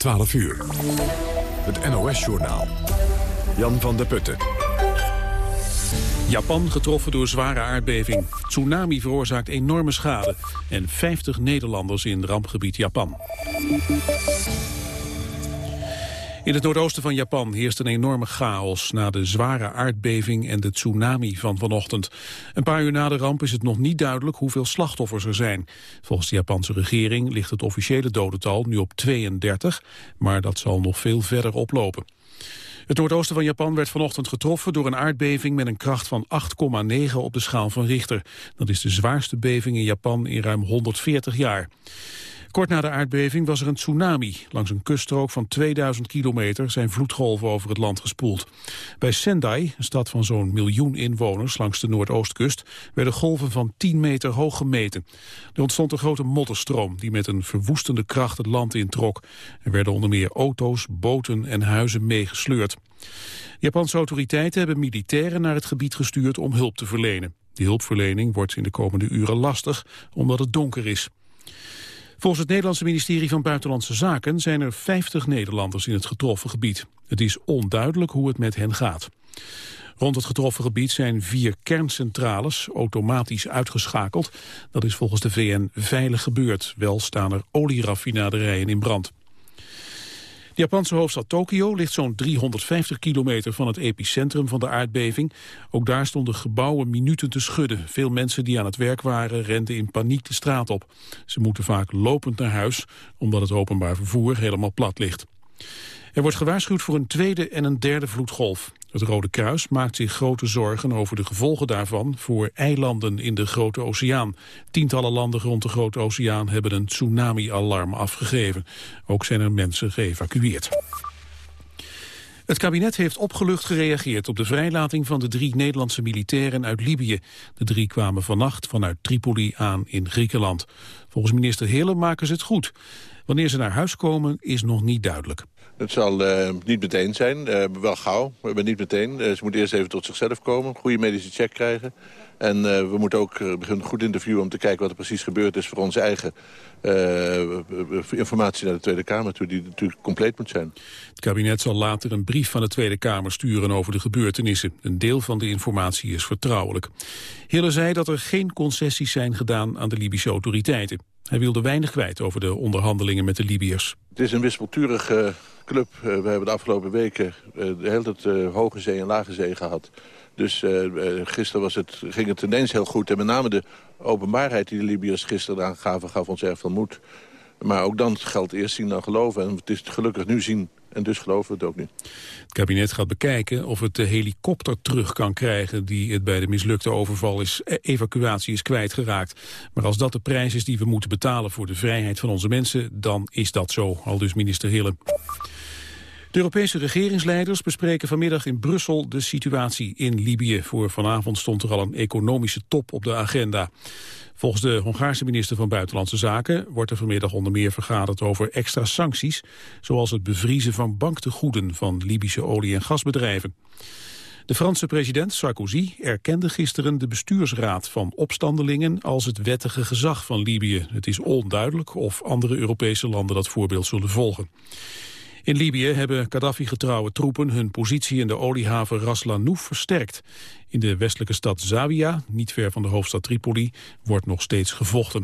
12 uur. Het NOS-journaal. Jan van der Putten. Japan getroffen door zware aardbeving. Tsunami veroorzaakt enorme schade. En 50 Nederlanders in rampgebied Japan. In het noordoosten van Japan heerst een enorme chaos na de zware aardbeving en de tsunami van vanochtend. Een paar uur na de ramp is het nog niet duidelijk hoeveel slachtoffers er zijn. Volgens de Japanse regering ligt het officiële dodental nu op 32, maar dat zal nog veel verder oplopen. Het noordoosten van Japan werd vanochtend getroffen door een aardbeving met een kracht van 8,9 op de schaal van Richter. Dat is de zwaarste beving in Japan in ruim 140 jaar. Kort na de aardbeving was er een tsunami. Langs een kuststrook van 2000 kilometer zijn vloedgolven over het land gespoeld. Bij Sendai, een stad van zo'n miljoen inwoners langs de noordoostkust, werden golven van 10 meter hoog gemeten. Er ontstond een grote modderstroom die met een verwoestende kracht het land introk. Er werden onder meer auto's, boten en huizen meegesleurd. Japanse autoriteiten hebben militairen naar het gebied gestuurd om hulp te verlenen. Die hulpverlening wordt in de komende uren lastig omdat het donker is. Volgens het Nederlandse ministerie van Buitenlandse Zaken zijn er 50 Nederlanders in het getroffen gebied. Het is onduidelijk hoe het met hen gaat. Rond het getroffen gebied zijn vier kerncentrales automatisch uitgeschakeld. Dat is volgens de VN veilig gebeurd. Wel staan er olieraffinaderijen in brand. De Japanse hoofdstad Tokio ligt zo'n 350 kilometer van het epicentrum van de aardbeving. Ook daar stonden gebouwen minuten te schudden. Veel mensen die aan het werk waren renden in paniek de straat op. Ze moeten vaak lopend naar huis, omdat het openbaar vervoer helemaal plat ligt. Er wordt gewaarschuwd voor een tweede en een derde vloedgolf. Het Rode Kruis maakt zich grote zorgen over de gevolgen daarvan voor eilanden in de Grote Oceaan. Tientallen landen rond de Grote Oceaan hebben een tsunami-alarm afgegeven. Ook zijn er mensen geëvacueerd. Het kabinet heeft opgelucht gereageerd op de vrijlating van de drie Nederlandse militairen uit Libië. De drie kwamen vannacht vanuit Tripoli aan in Griekenland. Volgens minister Hille maken ze het goed. Wanneer ze naar huis komen is nog niet duidelijk. Het zal uh, niet meteen zijn, uh, wel gauw, maar niet meteen. Uh, ze moeten eerst even tot zichzelf komen, goede medische check krijgen. En we moeten ook beginnen goed interviewen om te kijken wat er precies gebeurd is... voor onze eigen informatie naar de Tweede Kamer toe, die natuurlijk compleet moet zijn. Het kabinet zal later een brief van de Tweede Kamer sturen over de gebeurtenissen. Een deel van de informatie is vertrouwelijk. Hille zei dat er geen concessies zijn gedaan aan de Libische autoriteiten. Hij wilde weinig kwijt over de onderhandelingen met de Libiërs. Het is een wispelturige club. Uh, we hebben de afgelopen weken uh, de hele tijd uh, hoge zee en lage zee gehad. Dus gisteren was het, ging het ineens heel goed. En met name de openbaarheid die de Libiërs gisteren aangaven... gaf ons erg veel moed. Maar ook dan geldt eerst zien dan geloven. En het is gelukkig nu zien en dus geloven we het ook niet. Het kabinet gaat bekijken of het de helikopter terug kan krijgen... die het bij de mislukte overval is, eh, evacuatie is kwijtgeraakt. Maar als dat de prijs is die we moeten betalen voor de vrijheid van onze mensen... dan is dat zo, al dus minister Hille. De Europese regeringsleiders bespreken vanmiddag in Brussel de situatie in Libië. Voor vanavond stond er al een economische top op de agenda. Volgens de Hongaarse minister van Buitenlandse Zaken wordt er vanmiddag onder meer vergaderd over extra sancties, zoals het bevriezen van banktegoeden van Libische olie- en gasbedrijven. De Franse president Sarkozy erkende gisteren de bestuursraad van opstandelingen als het wettige gezag van Libië. Het is onduidelijk of andere Europese landen dat voorbeeld zullen volgen. In Libië hebben Gaddafi-getrouwe troepen hun positie in de oliehaven Ras Lanouf versterkt. In de westelijke stad Zawiya, niet ver van de hoofdstad Tripoli, wordt nog steeds gevochten.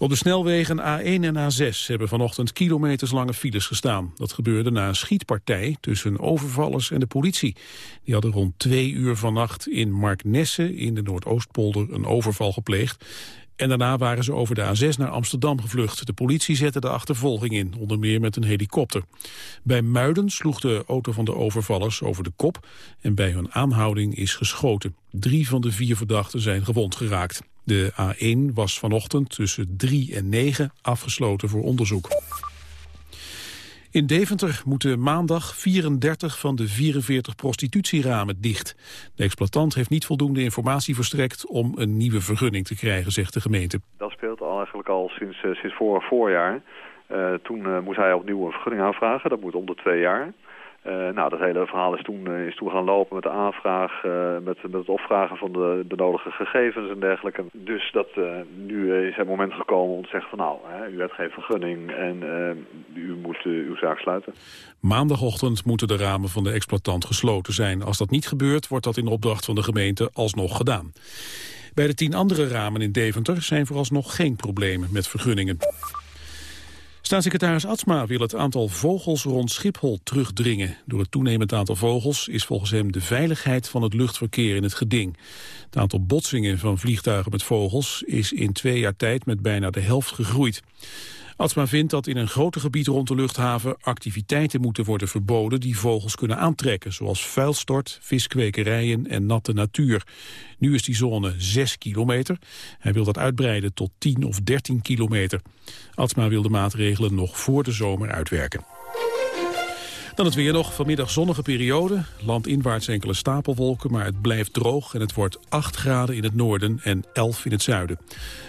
Op de snelwegen A1 en A6 hebben vanochtend kilometerslange files gestaan. Dat gebeurde na een schietpartij tussen overvallers en de politie. Die hadden rond twee uur vannacht in Marknesse in de Noordoostpolder een overval gepleegd. En daarna waren ze over de A6 naar Amsterdam gevlucht. De politie zette de achtervolging in, onder meer met een helikopter. Bij Muiden sloeg de auto van de overvallers over de kop... en bij hun aanhouding is geschoten. Drie van de vier verdachten zijn gewond geraakt. De A1 was vanochtend tussen 3 en 9 afgesloten voor onderzoek. In Deventer moeten maandag 34 van de 44 prostitutieramen dicht. De exploitant heeft niet voldoende informatie verstrekt om een nieuwe vergunning te krijgen, zegt de gemeente. Dat speelt al eigenlijk al sinds, uh, sinds vorig voorjaar. Uh, toen uh, moest hij opnieuw een vergunning aanvragen, dat moet om de twee jaar. Uh, nou, dat hele verhaal is toen, is toen gaan lopen met de aanvraag, uh, met, met het opvragen van de, de nodige gegevens en dergelijke. Dus dat nu is het moment gekomen om te zeggen van nou, hè, u hebt geen vergunning en u moet uw zaak sluiten. Maandagochtend moeten de ramen van de exploitant gesloten zijn. Als dat niet gebeurt, wordt dat in opdracht van de gemeente alsnog gedaan. Bij de tien andere ramen in Deventer zijn vooralsnog geen problemen met vergunningen. Staatssecretaris Atsma wil het aantal vogels rond Schiphol terugdringen. Door het toenemend aantal vogels is volgens hem de veiligheid van het luchtverkeer in het geding. Het aantal botsingen van vliegtuigen met vogels is in twee jaar tijd met bijna de helft gegroeid. Atsma vindt dat in een groter gebied rond de luchthaven activiteiten moeten worden verboden die vogels kunnen aantrekken, zoals vuilstort, viskwekerijen en natte natuur. Nu is die zone 6 kilometer. Hij wil dat uitbreiden tot 10 of 13 kilometer. Atsma wil de maatregelen nog voor de zomer uitwerken. Dan het weer nog. Vanmiddag zonnige periode. Landinwaarts enkele stapelwolken, maar het blijft droog... en het wordt 8 graden in het noorden en 11 in het zuiden.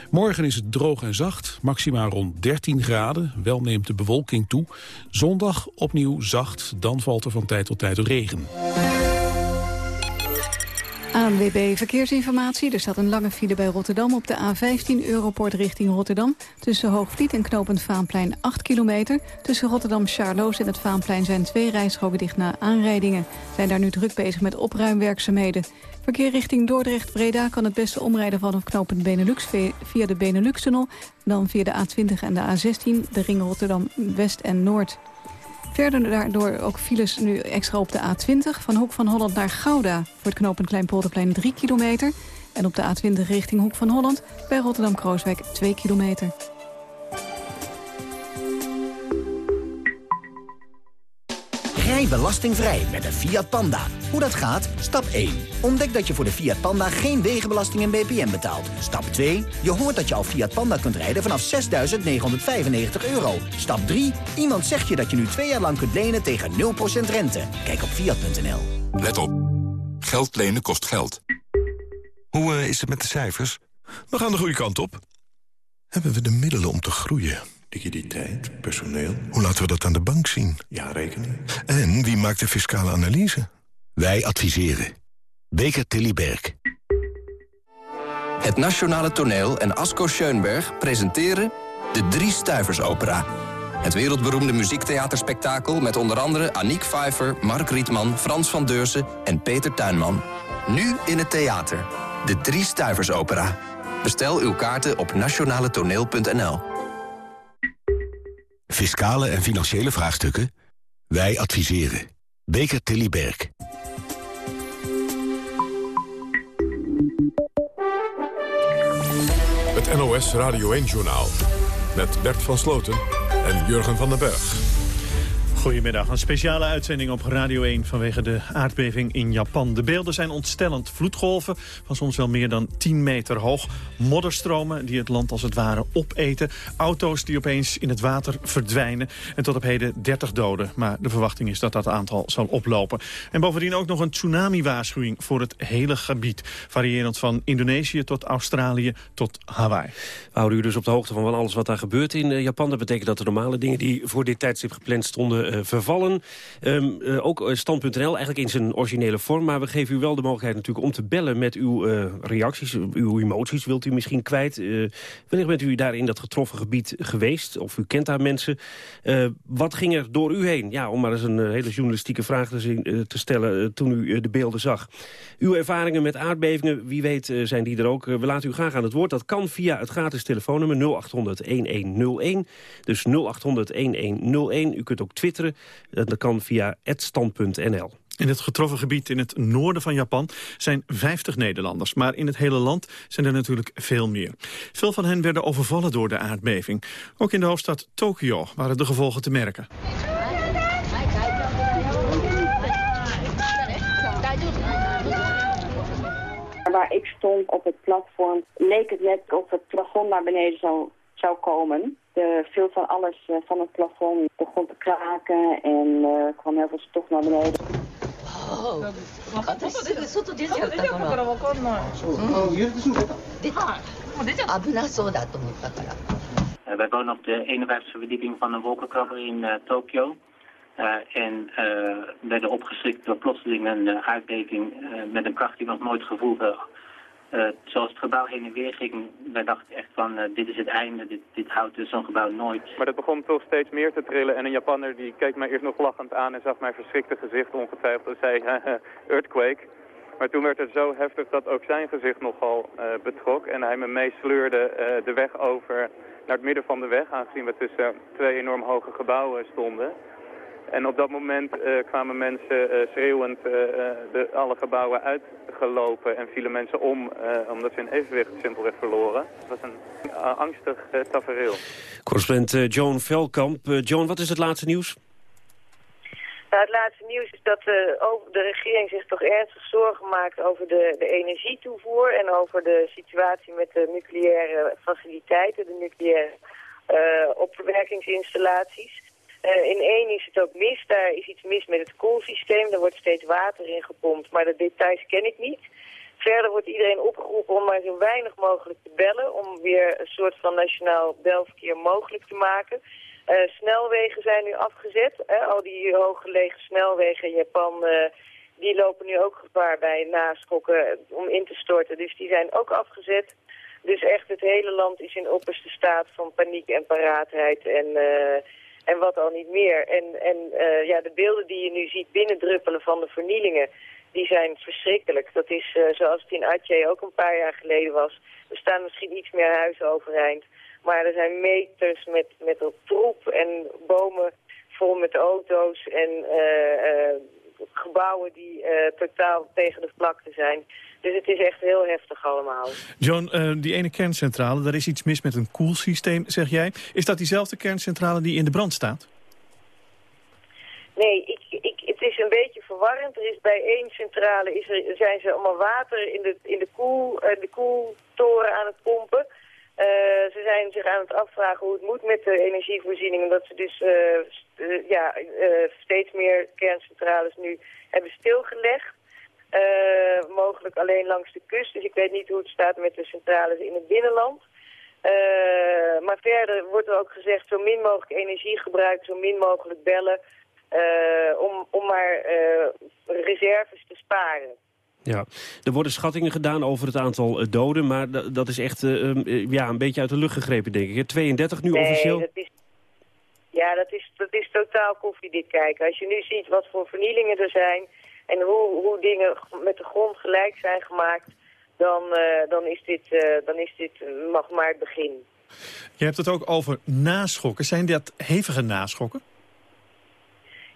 Morgen is het droog en zacht, maxima rond 13 graden. Wel neemt de bewolking toe. Zondag opnieuw zacht, dan valt er van tijd tot tijd regen. ANWB Verkeersinformatie. Er staat een lange file bij Rotterdam op de A15 Europort richting Rotterdam. Tussen Hoogvliet en Knopend Vaanplein 8 kilometer. Tussen Rotterdam-Charloes en het Vaanplein zijn twee rijstroken dicht na aanrijdingen. Zijn daar nu druk bezig met opruimwerkzaamheden. Verkeer richting Dordrecht-Breda kan het beste omrijden vanaf Knopend Benelux via de Benelux-tunnel. Dan via de A20 en de A16, de ringen Rotterdam-West en Noord. Verder daardoor ook files nu extra op de A20... van Hoek van Holland naar Gouda voor het knooppunt Kleinpolderplein 3 kilometer... en op de A20 richting Hoek van Holland bij Rotterdam-Krooswijk 2 kilometer. Rij belastingvrij met een Fiat Panda. Hoe dat gaat? Stap 1. Ontdek dat je voor de Fiat Panda geen wegenbelasting en BPM betaalt. Stap 2. Je hoort dat je al Fiat Panda kunt rijden vanaf 6.995 euro. Stap 3. Iemand zegt je dat je nu twee jaar lang kunt lenen tegen 0% rente. Kijk op Fiat.nl. Let op. Geld lenen kost geld. Hoe uh, is het met de cijfers? We gaan de goede kant op. Hebben we de middelen om te groeien? Liquiditeit, personeel. Hoe laten we dat aan de bank zien? Ja, rekening. En wie maakt de fiscale analyse? Wij adviseren. Beker Tilly Berg. Het Nationale Toneel en Asko Schoenberg presenteren de Drie Stuiversopera. Het wereldberoemde muziektheaterspektakel met onder andere Aniek Pfeiffer, Mark Rietman, Frans van Deursen en Peter Tuinman. Nu in het theater. De Drie Stuiversopera. Bestel uw kaarten op nationaletoneel.nl. Fiscale en financiële vraagstukken? Wij adviseren. Beker Tilly Berg. Het NOS Radio 1-journaal. Met Bert van Sloten en Jurgen van den Berg. Goedemiddag, een speciale uitzending op Radio 1 vanwege de aardbeving in Japan. De beelden zijn ontstellend. Vloedgolven van soms wel meer dan 10 meter hoog. Modderstromen die het land als het ware opeten. Auto's die opeens in het water verdwijnen. En tot op heden 30 doden. Maar de verwachting is dat dat aantal zal oplopen. En bovendien ook nog een tsunami-waarschuwing voor het hele gebied. Variërend van Indonesië tot Australië tot Hawaii. We houden u dus op de hoogte van alles wat daar gebeurt in eh, Japan. Dat betekent dat de normale dingen die voor dit tijdstip gepland stonden vervallen. Um, ook Stand.nl, eigenlijk in zijn originele vorm. Maar we geven u wel de mogelijkheid natuurlijk om te bellen met uw reacties, uw emoties. Wilt u misschien kwijt? wellicht bent u daar in dat getroffen gebied geweest. Of u kent daar mensen. wat ging er door u heen? Ja, om maar eens een hele journalistieke vraag te, te stellen toen u de beelden zag. Uw ervaringen met aardbevingen, wie weet zijn die er ook. we laten u graag aan het woord. Dat kan via het gratis telefoonnummer 0800-1101. Dus 0800-1101. U kunt ook twitteren dat kan via @stand.nl. In het getroffen gebied in het noorden van Japan zijn 50 Nederlanders. Maar in het hele land zijn er natuurlijk veel meer. Veel van hen werden overvallen door de aardbeving. Ook in de hoofdstad Tokio waren de gevolgen te merken. Waar ik stond op het platform leek het net of het plafond naar beneden zou, zou komen eh, veel van alles eh, van het plafond. Begon te kraken en eh, kwam heel veel stof naar beneden. Oh, wat is dit? dit ja, dit Wij wonen op de 51e verdieping van een wolkenkrabber in Tokio. Uh, en uh, werden opgeschrikt door plotseling een uh, met een kracht die we nog nooit gevoeld hebben. zoals het gebouw heen en weer ging, wij dachten echt van dit is het einde, dit, dit houdt dus zo'n gebouw nooit. Maar dat begon toch steeds meer te trillen en een Japanner die keek mij eerst nog lachend aan en zag mijn verschrikte gezicht ongetwijfeld en zei earthquake. Maar toen werd het zo heftig dat ook zijn gezicht nogal uh, betrok. En hij me meesleurde de weg over naar het midden van de weg. Aangezien we tussen twee enorm hoge gebouwen stonden. En op dat moment uh, kwamen mensen schreeuwend de, alle gebouwen uitgelopen. En vielen mensen om omdat ze hun evenwicht simpelweg verloren. Het was een angstig tafereel. Correspondent Joan Velkamp. Joan, wat is het laatste nieuws? Nou, het laatste nieuws is dat de, over de regering zich toch ernstig zorgen maakt over de, de energietoevoer en over de situatie met de nucleaire faciliteiten, de nucleaire uh, opverwerkingsinstallaties. Uh, in één is het ook mis, daar is iets mis met het koelsysteem, er wordt steeds water in gepompt, maar de details ken ik niet. Verder wordt iedereen opgeroepen om maar zo weinig mogelijk te bellen, om weer een soort van nationaal belverkeer mogelijk te maken. Uh, snelwegen zijn nu afgezet. Hè? Al die hooggelegen snelwegen in Japan, uh, die lopen nu ook gevaar bij naschokken om in te storten. Dus die zijn ook afgezet. Dus echt het hele land is in opperste staat van paniek en paraatheid en, en wat al niet meer. En, en ja, de beelden die je nu ziet binnendruppelen van de vernielingen, die zijn verschrikkelijk. Dat is zoals het in Aceh ook een paar jaar geleden was. Er staan misschien iets meer huizen overeind. Maar er zijn meters met, met troep en bomen vol met auto's en uh, gebouwen die uh, totaal tegen de vlakte zijn. Dus het is echt heel heftig allemaal. John, die ene kerncentrale, daar is iets mis met een koelsysteem, zeg jij. Is dat diezelfde kerncentrale die in de brand staat? Nee, ik, ik, het is een beetje verwarrend. Er is bij één centrale is er, zijn ze allemaal water in de, in de, koel, de koeltoren aan het pompen. Uh, ze zijn zich aan het afvragen hoe het moet met de energievoorziening. Omdat ze dus uh, ja, steeds meer kerncentrales nu hebben stilgelegd. mogelijk alleen langs de kust. Dus ik weet niet hoe het staat met de centrales in het binnenland. maar verder wordt er ook gezegd zo min mogelijk energie gebruiken, zo min mogelijk bellen. om, om maar reserves te sparen. Ja, er worden schattingen gedaan over het aantal eh, doden, maar dat is echt uh, ja, een beetje uit de lucht gegrepen, denk ik. 32 nu nee, officieel? Dat is, ja, dat is, dat is totaal koffiedik kijken. Als je nu ziet wat voor vernielingen er zijn en hoe, hoe dingen met de grond gelijk zijn gemaakt, dan, uh, dan is dit, uh, dan is dit mag maar het begin. Je hebt het ook over naschokken. Zijn dat hevige naschokken?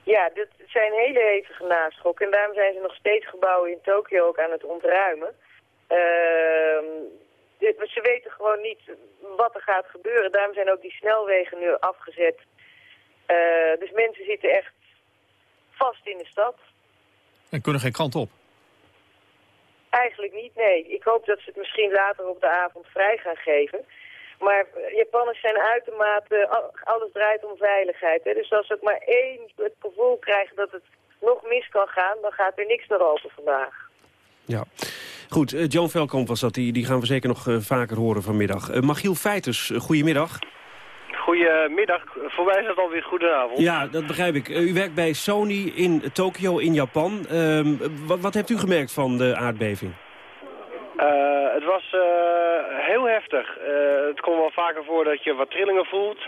Ja, dit zijn hele hevige naschokken. En daarom zijn ze nog steeds gebouwen in Tokio ook aan het ontruimen. Uh, dit, ze weten gewoon niet wat er gaat gebeuren. Daarom zijn ook die snelwegen nu afgezet. Uh, dus mensen zitten echt vast in de stad. En kunnen geen kant op? Eigenlijk niet, nee. Ik hoop dat ze het misschien later op de avond vrij gaan geven. Maar Japanners zijn uitermate, alles draait om veiligheid. Hè? Dus als ze ook maar één het gevoel krijgen dat het nog mis kan gaan, dan gaat er niks meer open vandaag. Ja. Goed, uh, Joan Velkamp was dat. Die, die gaan we zeker nog uh, vaker horen vanmiddag. Uh, Magiel Feiters, goedemiddag. Goedemiddag. Voor mij is het alweer goedenavond. Ja, dat begrijp ik. u werkt bij Sony in Tokio in Japan. Ehm, wat, wat hebt u gemerkt van de aardbeving? Uh, het was uh, heel heftig. Uh, het komt wel vaker voor dat je wat trillingen voelt.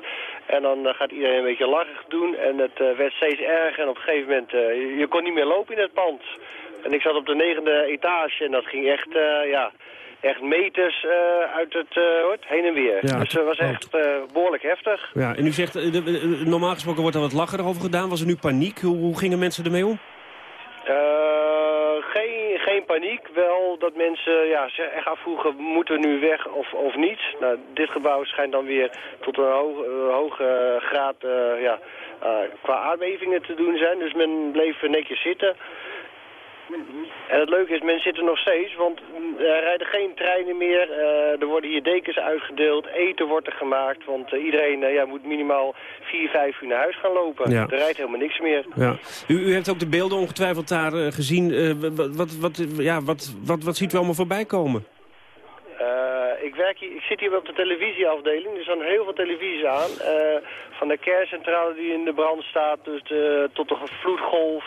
En dan gaat iedereen een beetje lachig doen. En het werd steeds erger. En op een gegeven moment, je, je kon niet meer lopen in het pand. En ik zat op de negende etage. En dat ging echt, ja, echt meters uit het heen en weer. Ja, dus het was echt behoorlijk heftig. Ja, en u zegt, normaal gesproken wordt er wat lacher over gedaan. Was er nu paniek? Hoe, hoe gingen mensen ermee om? Geen, geen paniek. Wel dat mensen ja, zich echt afvroegen, moeten we nu weg of, of niet? Nou, dit gebouw schijnt dan weer tot een uh, hoge graad uh, ja, uh, qua aardbevingen te doen zijn. Dus men bleef netjes zitten. En het leuke is, men zit er nog steeds, want er rijden geen treinen meer. Uh, er worden hier dekens uitgedeeld, eten wordt er gemaakt. Want uh, iedereen uh, ja, moet minimaal vier, vijf uur naar huis gaan lopen. Ja. Er rijdt helemaal niks meer. Ja. U, u heeft ook de beelden ongetwijfeld daar gezien. wat, wat, wat, ja, wat, wat, wat ziet u allemaal voorbij komen? ik, werk hier, ik zit hier op de televisieafdeling. Er staan heel veel televisies aan. Eh, van de kerncentrale die in de brand staat dus de, tot de vloedgolf.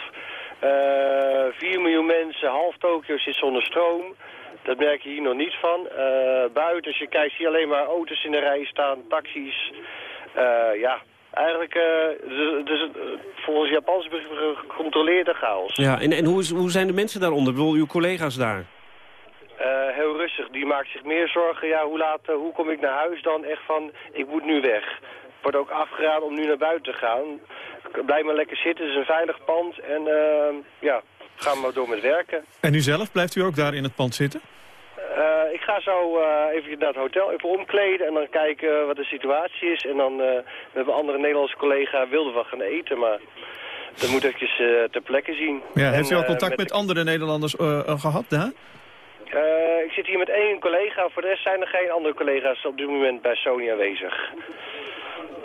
Uh, 4 miljoen mensen, half Tokio zit zonder stroom. Dat merk je hier nog niet van. buiten, als je kijkt, zie je alleen maar auto's in de rij staan, taxis. ja, eigenlijk, dus, uh, volgens Japans gecontroleerde chaos. Ja, en, en hoe, is, hoe zijn de mensen daaronder? Bedoel, uw collega's daar? Uh, heel rustig. Die maakt zich meer zorgen. Ja, hoe, laat, hoe kom ik naar huis dan? Echt van, ik moet nu weg. Wordt ook afgeraden om nu naar buiten te gaan. Blijf maar lekker zitten. Het is een veilig pand. En ja, gaan we door met werken. En u zelf, blijft u ook daar in het pand zitten? Uh, ik ga zo uh, even naar het hotel even omkleden en dan kijken wat de situatie is. En dan uh, met mijn andere Nederlandse collega wilden we gaan eten, maar dat moet eventjes ter plekke zien. Ja, heeft u al contact met, met andere Nederlanders gehad daar? ik zit hier met één collega, voor de rest zijn er geen andere collega's op dit moment bij Sony aanwezig.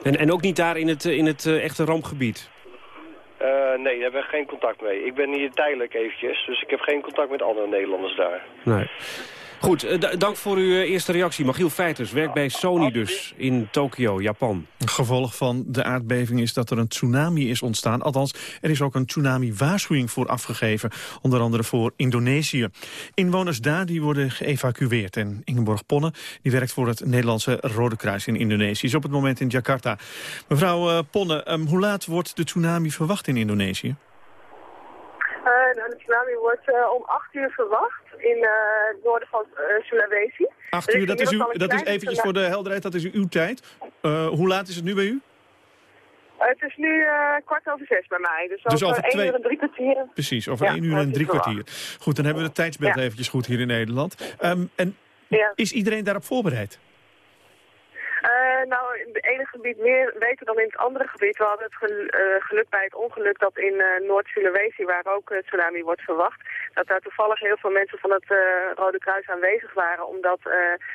En, en ook niet daar in het, in het echte rampgebied? nee, daar hebben we geen contact mee. Ik ben hier tijdelijk eventjes, dus ik heb geen contact met andere Nederlanders daar. Nee. Goed, eh, dank voor uw eh, eerste reactie. Magiel Feiters werkt bij Sony dus in Tokio, Japan. Gevolg van de aardbeving is dat er een tsunami is ontstaan. Althans, er is ook een tsunami-waarschuwing voor afgegeven. Onder andere voor Indonesië. Inwoners daar die worden geëvacueerd. En Ingeborg Ponne die werkt voor het Nederlandse Rode Kruis in Indonesië. Is op het moment in Jakarta. Mevrouw uh, Ponne, um, hoe laat wordt de tsunami verwacht in Indonesië? nou, de tsunami wordt uh, om 8 uur verwacht in uh, het noorden van uh, Sulawesi. 8 uur, dat is, uw, dat is eventjes voor de helderheid, dat is uw tijd. hoe laat is het nu bij u? het is nu kwart over zes bij mij. Dus, dus over, 1 twee... uur en drie kwartier. Precies, over ja, 1 uur en drie kwartier. Goed, dan hebben we het tijdsbeeld ja. eventjes goed hier in Nederland. Um, en is iedereen daarop voorbereid? Uh, nou, in het ene gebied meer weten dan in het andere gebied. We hadden het geluk bij het ongeluk dat in uh, Noord-Sulawesi, waar ook tsunami wordt verwacht, dat daar toevallig heel veel mensen van het Rode Kruis aanwezig waren, omdat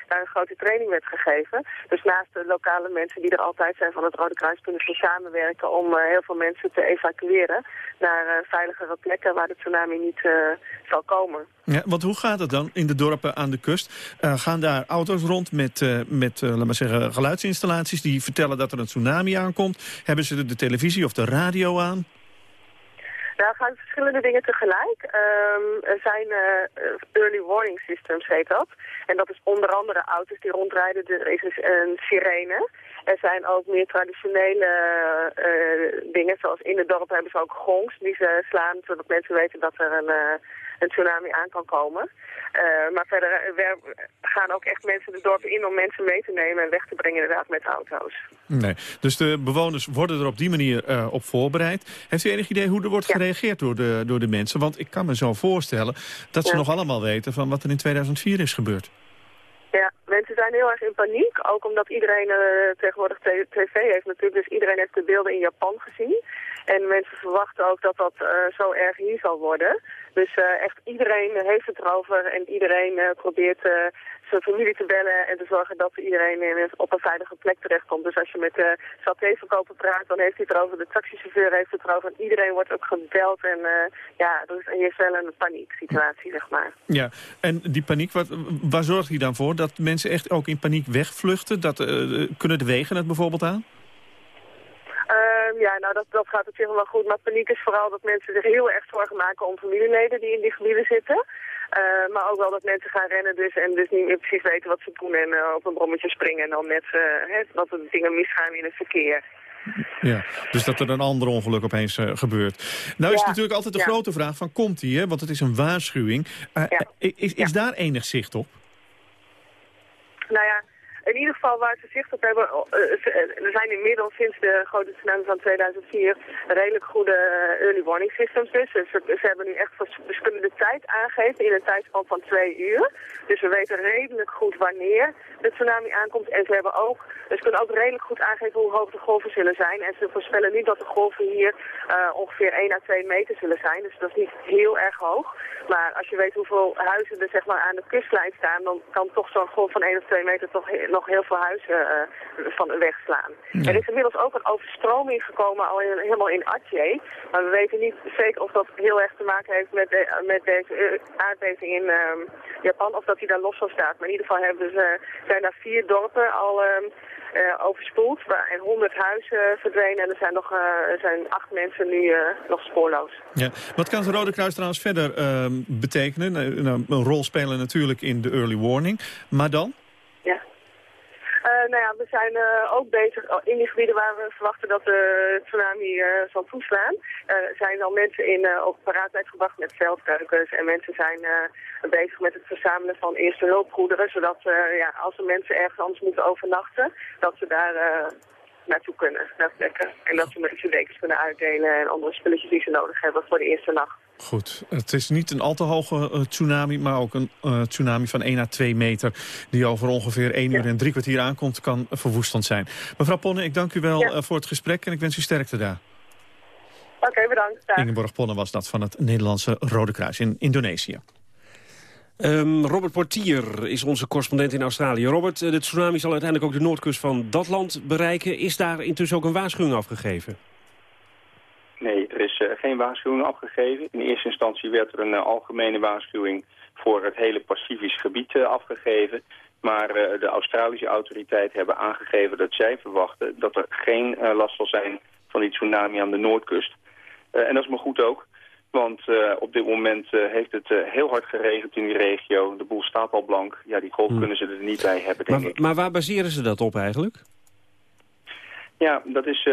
daar een grote training werd gegeven. Dus naast de lokale mensen die er altijd zijn van het Rode Kruis, kunnen ze samenwerken om heel veel mensen te evacueren naar veiligere plekken waar de tsunami niet zal komen. Ja, want hoe gaat het dan in de dorpen aan de kust? gaan daar auto's rond met, met laat maar zeggen, geluidsinstallaties die vertellen dat er een tsunami aankomt? Hebben ze de televisie of de radio aan? Nou, gaan verschillende dingen tegelijk. Um, er zijn uh, early warning systems, heet dat. En dat is onder andere auto's die rondrijden. Er is dus een sirene. Er zijn ook meer traditionele uh, dingen, zoals in het dorp hebben ze ook gongs die ze slaan, zodat mensen weten dat er een, uh, een tsunami aan kan komen. Uh, maar verder we gaan ook echt mensen de dorpen in om mensen mee te nemen en weg te brengen inderdaad met auto's. Nee, dus de bewoners worden er op die manier uh, op voorbereid. Heeft u enig idee hoe er wordt ja. gereageerd door de, door de mensen? Want ik kan me zo voorstellen dat ze ja. nog allemaal weten van wat er in 2004 is gebeurd. Ja, mensen zijn heel erg in paniek. Ook omdat iedereen uh, tegenwoordig tv heeft natuurlijk. Dus iedereen heeft de beelden in Japan gezien. En mensen verwachten ook dat dat uh, zo erg hier zal worden. Dus uh, echt iedereen heeft het erover en iedereen uh, probeert zijn familie te bellen en te zorgen dat iedereen in, op een veilige plek terechtkomt. Dus als je met de satéverkoper praat, dan heeft hij het erover, de taxichauffeur heeft het erover. En iedereen wordt ook gebeld en ja, er is wel een panieksituatie, zeg maar. Ja, en die paniek, wat, waar zorgt hij dan voor? Dat mensen echt ook in paniek wegvluchten? Dat, kunnen de wegen het bijvoorbeeld aan? Um, ja, nou dat, dat gaat op zich wel goed. Maar paniek is vooral dat mensen zich heel erg zorgen maken om familieleden die in die gebieden zitten. Uh, maar ook wel dat mensen gaan rennen dus en dus niet meer precies weten wat ze doen en uh, op een brommetje springen en dan net uh, dat er dingen misgaan in het verkeer. Ja, dus dat er een ander ongeluk opeens uh, gebeurt. Nou is ja, natuurlijk altijd de ja. grote vraag van komt die, hè? want het is een waarschuwing. Ja. Is, is daar enig zicht op? Nou ja, in ieder geval waar ze zicht op hebben, uh, er zijn inmiddels sinds de grote tsunami van 2004 redelijk goede early warning systems dus. dus ze, ze, hebben nu echt, ze kunnen de tijd aangeven in een tijdspan van twee uur. Dus we weten redelijk goed wanneer de tsunami aankomt. En ze hebben ook, ze kunnen ook redelijk goed aangeven hoe hoog de golven zullen zijn. En ze voorspellen niet dat de golven hier ongeveer 1 à 2 meter zullen zijn. Dus dat is niet heel erg hoog. Maar als je weet hoeveel huizen er zeg maar, aan de kustlijn staan, dan kan toch zo'n golf van 1 of 2 meter toch nog heel veel huizen van wegslaan. Er is inmiddels ook een overstroming gekomen al in, helemaal in Aceh. Maar we weten niet zeker of dat heel erg te maken heeft met, de, met deze aardbeving in ehm, Japan. Of dat hij daar los van staat. Maar in ieder geval hebben ze, zijn daar vier dorpen al... Ehm, uh, overspoeld. En 100 huizen verdwenen en er zijn nog er zijn acht mensen nu nog spoorloos. Ja. Wat kan het Rode Kruis trouwens verder betekenen? Nou, een rol spelen natuurlijk in de early warning. Maar dan? Ja. Uh, nou ja, we zijn uh, ook bezig oh, in die gebieden waar we verwachten dat de tsunami uh, zal toeslaan. Zijn al mensen in op paraatheid gebracht met veldkeukens en mensen zijn bezig met het verzamelen van eerste hulpgoederen. Zodat ja, als er mensen ergens anders moeten overnachten, dat ze daar naartoe kunnen, naar plekken. En dat ze met dekens kunnen uitdelen en andere spulletjes die ze nodig hebben voor de eerste nacht. Goed, het is niet een al te hoge uh, tsunami, maar ook een uh, tsunami van 1 à 2 meter... die over ongeveer 1 uur en drie kwartier aankomt, kan verwoestend zijn. Mevrouw Ponne, ik dank u wel ja. uh, voor het gesprek en ik wens u sterkte daar. Oké, okay, bedankt. Dag. Ingeborg Ponne was dat van het Nederlandse Rode Kruis in Indonesië. Um, Robert Portier is onze correspondent in Australië. Robert, de tsunami zal uiteindelijk ook de noordkust van dat land bereiken. Is daar intussen ook een waarschuwing afgegeven? Nee, er is uh, geen waarschuwing afgegeven. In eerste instantie werd er een uh, algemene waarschuwing voor het hele Pacifisch gebied afgegeven. Maar de Australische autoriteiten hebben aangegeven dat zij verwachten dat er geen last zal zijn van die tsunami aan de noordkust. en dat is maar goed ook. Want uh, op dit moment uh, heeft het uh, heel hard geregend in die regio. De boel staat al blank. Ja, die golf hmm. kunnen ze er niet bij hebben, denk maar, ik. Maar waar baseren ze dat op eigenlijk? Ja, dat is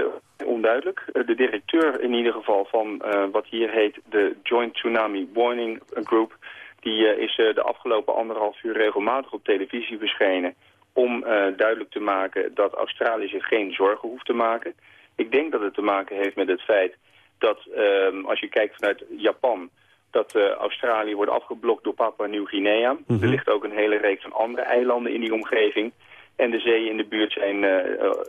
onduidelijk. de directeur in ieder geval van wat hier heet de Joint Tsunami Warning Group... die is de afgelopen anderhalf uur regelmatig op televisie verschenen... om duidelijk te maken dat Australië zich geen zorgen hoeft te maken. Ik denk dat het te maken heeft met het feit dat um, als je kijkt vanuit Japan dat uh, Australië wordt afgeblokt door Papua Nieuw-Guinea. Mm -hmm. Er ligt ook een hele reeks van andere eilanden in die omgeving. En de zeeën in de buurt zijn, uh,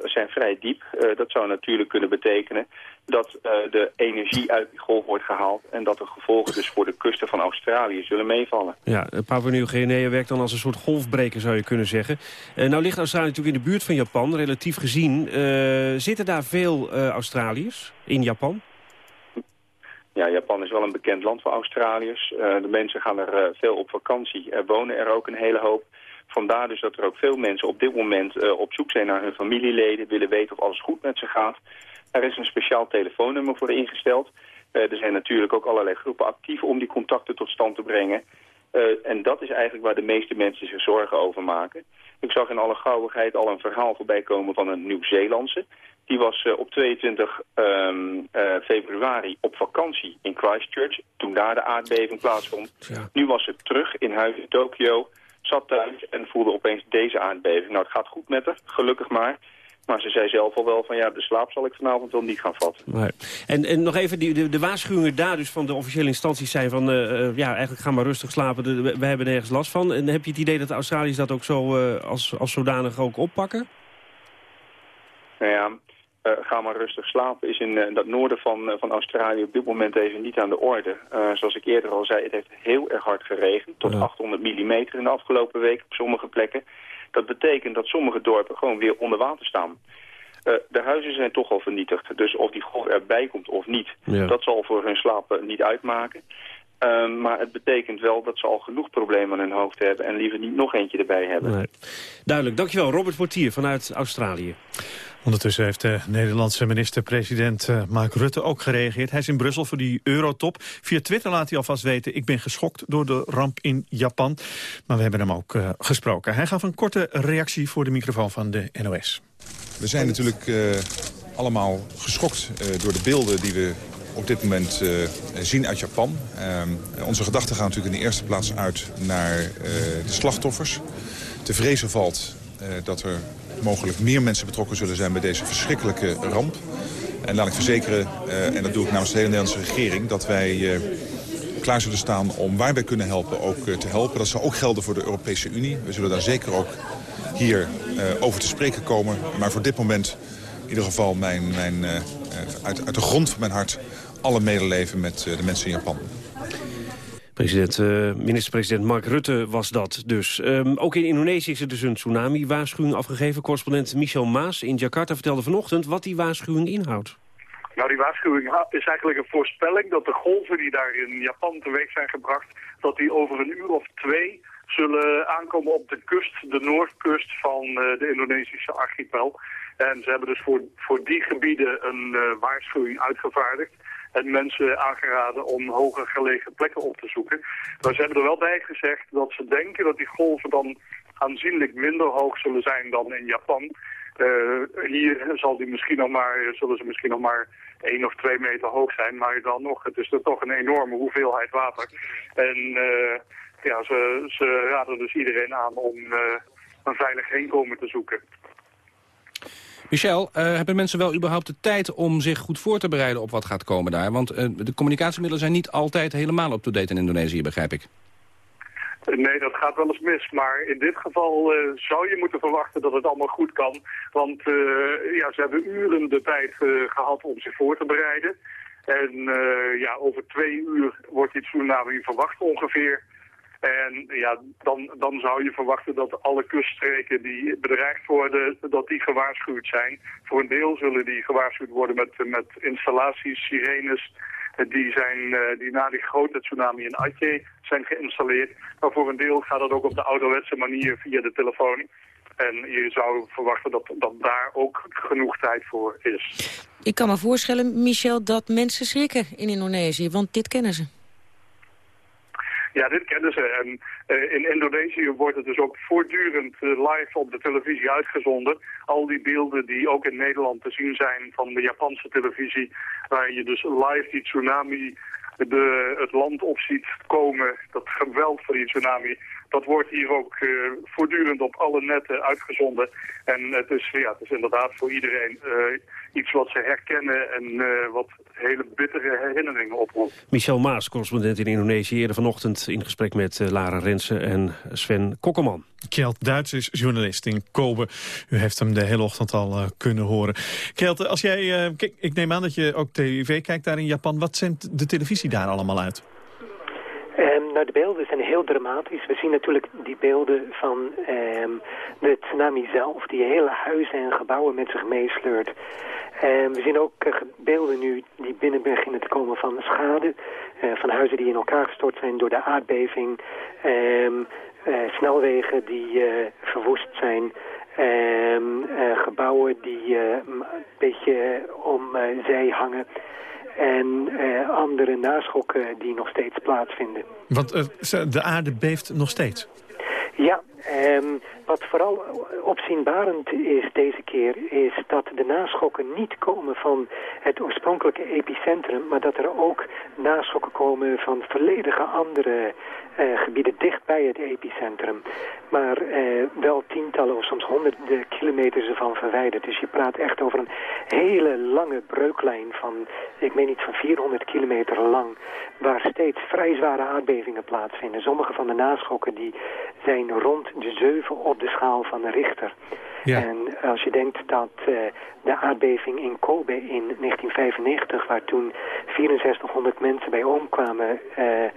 zijn vrij diep. Uh, dat zou natuurlijk kunnen betekenen dat de energie uit die golf wordt gehaald... en dat de gevolgen dus voor de kusten van Australië zullen meevallen. Ja, Papua Nieuw-Guinea werkt dan als een soort golfbreker, zou je kunnen zeggen. nou ligt Australië natuurlijk in de buurt van Japan, relatief gezien. zitten daar veel Australiërs in Japan? Ja, Japan is wel een bekend land voor Australiërs. Uh, de mensen gaan er uh, veel op vakantie. Er wonen er ook een hele hoop. Vandaar dus dat er ook veel mensen op dit moment uh, op zoek zijn naar hun familieleden... willen weten of alles goed met ze gaat. Er is een speciaal telefoonnummer voor ingesteld. er zijn natuurlijk ook allerlei groepen actief om die contacten tot stand te brengen. en dat is eigenlijk waar de meeste mensen zich zorgen over maken. Ik zag in alle gauwigheid al een verhaal voorbij komen van een Nieuw-Zeelandse. Die was uh, op 22 um, uh, februari op vakantie in Christchurch, toen daar de aardbeving plaatsvond. Ja. Nu was ze terug in huis in Tokio, zat thuis en voelde opeens deze aardbeving. Nou, het gaat goed met haar, gelukkig maar. Maar ze zei zelf al wel van ja, de slaap zal ik vanavond wel niet gaan vatten. Nee. En, en nog even, die, de, de waarschuwingen daar dus van de officiële instanties zijn van... Uh, ja, eigenlijk ga maar rustig slapen, de, we, hebben nergens last van. En heb je het idee dat de Australiërs dat ook zo uh, als, als zodanig ook oppakken? Nou ja, uh, ga maar rustig slapen is in uh, dat noorden van, uh, van Australië op dit moment even niet aan de orde. zoals ik eerder al zei, het heeft heel erg hard geregend. Tot ja. 800 mm in de afgelopen week op sommige plekken. Dat betekent dat sommige dorpen gewoon weer onder water staan. de huizen zijn toch al vernietigd. Dus of die golf erbij komt of niet, ja. dat zal voor hun slapen niet uitmaken. Um, maar het betekent wel dat ze al genoeg problemen aan hun hoofd hebben... en liever niet nog eentje erbij hebben. Nee. Duidelijk. Dankjewel, Robert Portier vanuit Australië. Ondertussen heeft de Nederlandse minister-president uh, Mark Rutte ook gereageerd. Hij is in Brussel voor die eurotop. Via Twitter laat hij alvast weten, ik ben geschokt door de ramp in Japan. Maar we hebben hem ook uh, gesproken. Hij gaf een korte reactie voor de microfoon van de NOS. We zijn natuurlijk uh, allemaal geschokt door de beelden die we op dit moment uh, zien uit Japan. Uh, onze gedachten gaan natuurlijk in de eerste plaats uit naar uh, de slachtoffers. Te vrezen valt dat er mogelijk meer mensen betrokken zullen zijn bij deze verschrikkelijke ramp. En laat ik verzekeren, en dat doe ik namens de hele Nederlandse regering... dat wij klaar zullen staan om waar wij kunnen helpen ook te helpen. Dat zal ook gelden voor de Europese Unie. We zullen daar zeker ook hier over te spreken komen. Maar voor dit moment in ieder geval mijn, mijn, uit, uit de grond van mijn hart alle medeleven met de mensen in Japan. President, uh, Minister-president Mark Rutte was dat dus. Um, ook in Indonesië is er dus een tsunami-waarschuwing afgegeven. Correspondent Michel Maas in Jakarta vertelde vanochtend wat die waarschuwing inhoudt. Nou, die waarschuwing is eigenlijk een voorspelling dat de golven die daar in Japan teweeg zijn gebracht, dat die over een uur of twee zullen aankomen op de kust, de noordkust van uh, de Indonesische archipel. En ze hebben dus voor, voor die gebieden een uh, waarschuwing uitgevaardigd en mensen aangeraden om hoger gelegen plekken op te zoeken. Maar ze hebben er wel bij gezegd dat ze denken dat die golven dan aanzienlijk minder hoog zullen zijn dan in Japan. Uh, hier zal die misschien nog maar, zullen ze misschien nog maar één of twee meter hoog zijn, maar dan nog, het is er toch een enorme hoeveelheid water. En uh, ja, ze, ze raden dus iedereen aan om uh, een veilig heenkomen te zoeken. Michel, uh, hebben mensen wel überhaupt de tijd om zich goed voor te bereiden op wat gaat komen daar? Want uh, de communicatiemiddelen zijn niet altijd helemaal up-to-date in Indonesië, begrijp ik. Nee, dat gaat wel eens mis. Maar in dit geval uh, zou je moeten verwachten dat het allemaal goed kan. Want ja, ze hebben uren de tijd gehad om zich voor te bereiden. En ja, over twee uur wordt die tsunami verwacht ongeveer. En ja, dan, dan zou je verwachten dat alle kuststreken die bedreigd worden, dat die gewaarschuwd zijn. Voor een deel zullen die gewaarschuwd worden met, met installaties, sirenes, die, zijn, eh, die na die grote tsunami in Aceh zijn geïnstalleerd. Maar voor een deel gaat dat ook op de ouderwetse manier via de telefoon. En je zou verwachten dat, dat daar ook genoeg tijd voor is. Ik kan me voorstellen, Michel, dat mensen schrikken in Indonesië, want dit kennen ze. Ja, dit kennen ze. En uh, in Indonesië wordt het dus ook voortdurend uh, live op de televisie uitgezonden. Al die beelden die ook in Nederland te zien zijn van de Japanse televisie... waar je dus live die tsunami de, het land op ziet komen, dat geweld van die tsunami... dat wordt hier ook uh, voortdurend op alle netten uitgezonden. En het is, ja, het is inderdaad voor iedereen iets wat ze herkennen en uh, wat hele bittere herinneringen oproept. Michel Maas, correspondent in Indonesië, eerder vanochtend in gesprek met Lara Rensen en Sven Kokkelman. Kjeld Duits is journalist in Kobe. U heeft hem de hele ochtend al uh, kunnen horen. Kjeld, als jij, uh, kijk, ik neem aan dat je ook tv kijkt daar in Japan. Wat zendt de televisie daar allemaal uit? Nou, de beelden zijn heel dramatisch. We zien natuurlijk die beelden van um, de tsunami zelf... die hele huizen en gebouwen met zich meesleurt. Um, we zien ook uh, beelden nu die binnen beginnen te komen van schade... Uh, van huizen die in elkaar gestort zijn door de aardbeving... Um, uh, snelwegen die verwoest zijn, gebouwen die een beetje om zee hangen en andere naschokken die nog steeds plaatsvinden. Want de aarde beeft nog steeds? Ja, um, wat vooral opzienbarend is deze keer... is dat de naschokken niet komen van het oorspronkelijke epicentrum... maar dat er ook naschokken komen van volledige andere uh, gebieden dicht bij het epicentrum. Maar uh, wel tientallen of soms honderden kilometers ervan verwijderd. Dus je praat echt over een hele lange breuklijn van, ik meen niet van 400 kilometer lang... waar steeds vrij zware aardbevingen plaatsvinden. Sommige van de naschokken die zijn rond de 7 op de schaal van de Richter. Ja. En als je denkt dat uh, de aardbeving in Kobe in 1995, waar toen 6400 mensen bij omkwamen, uh,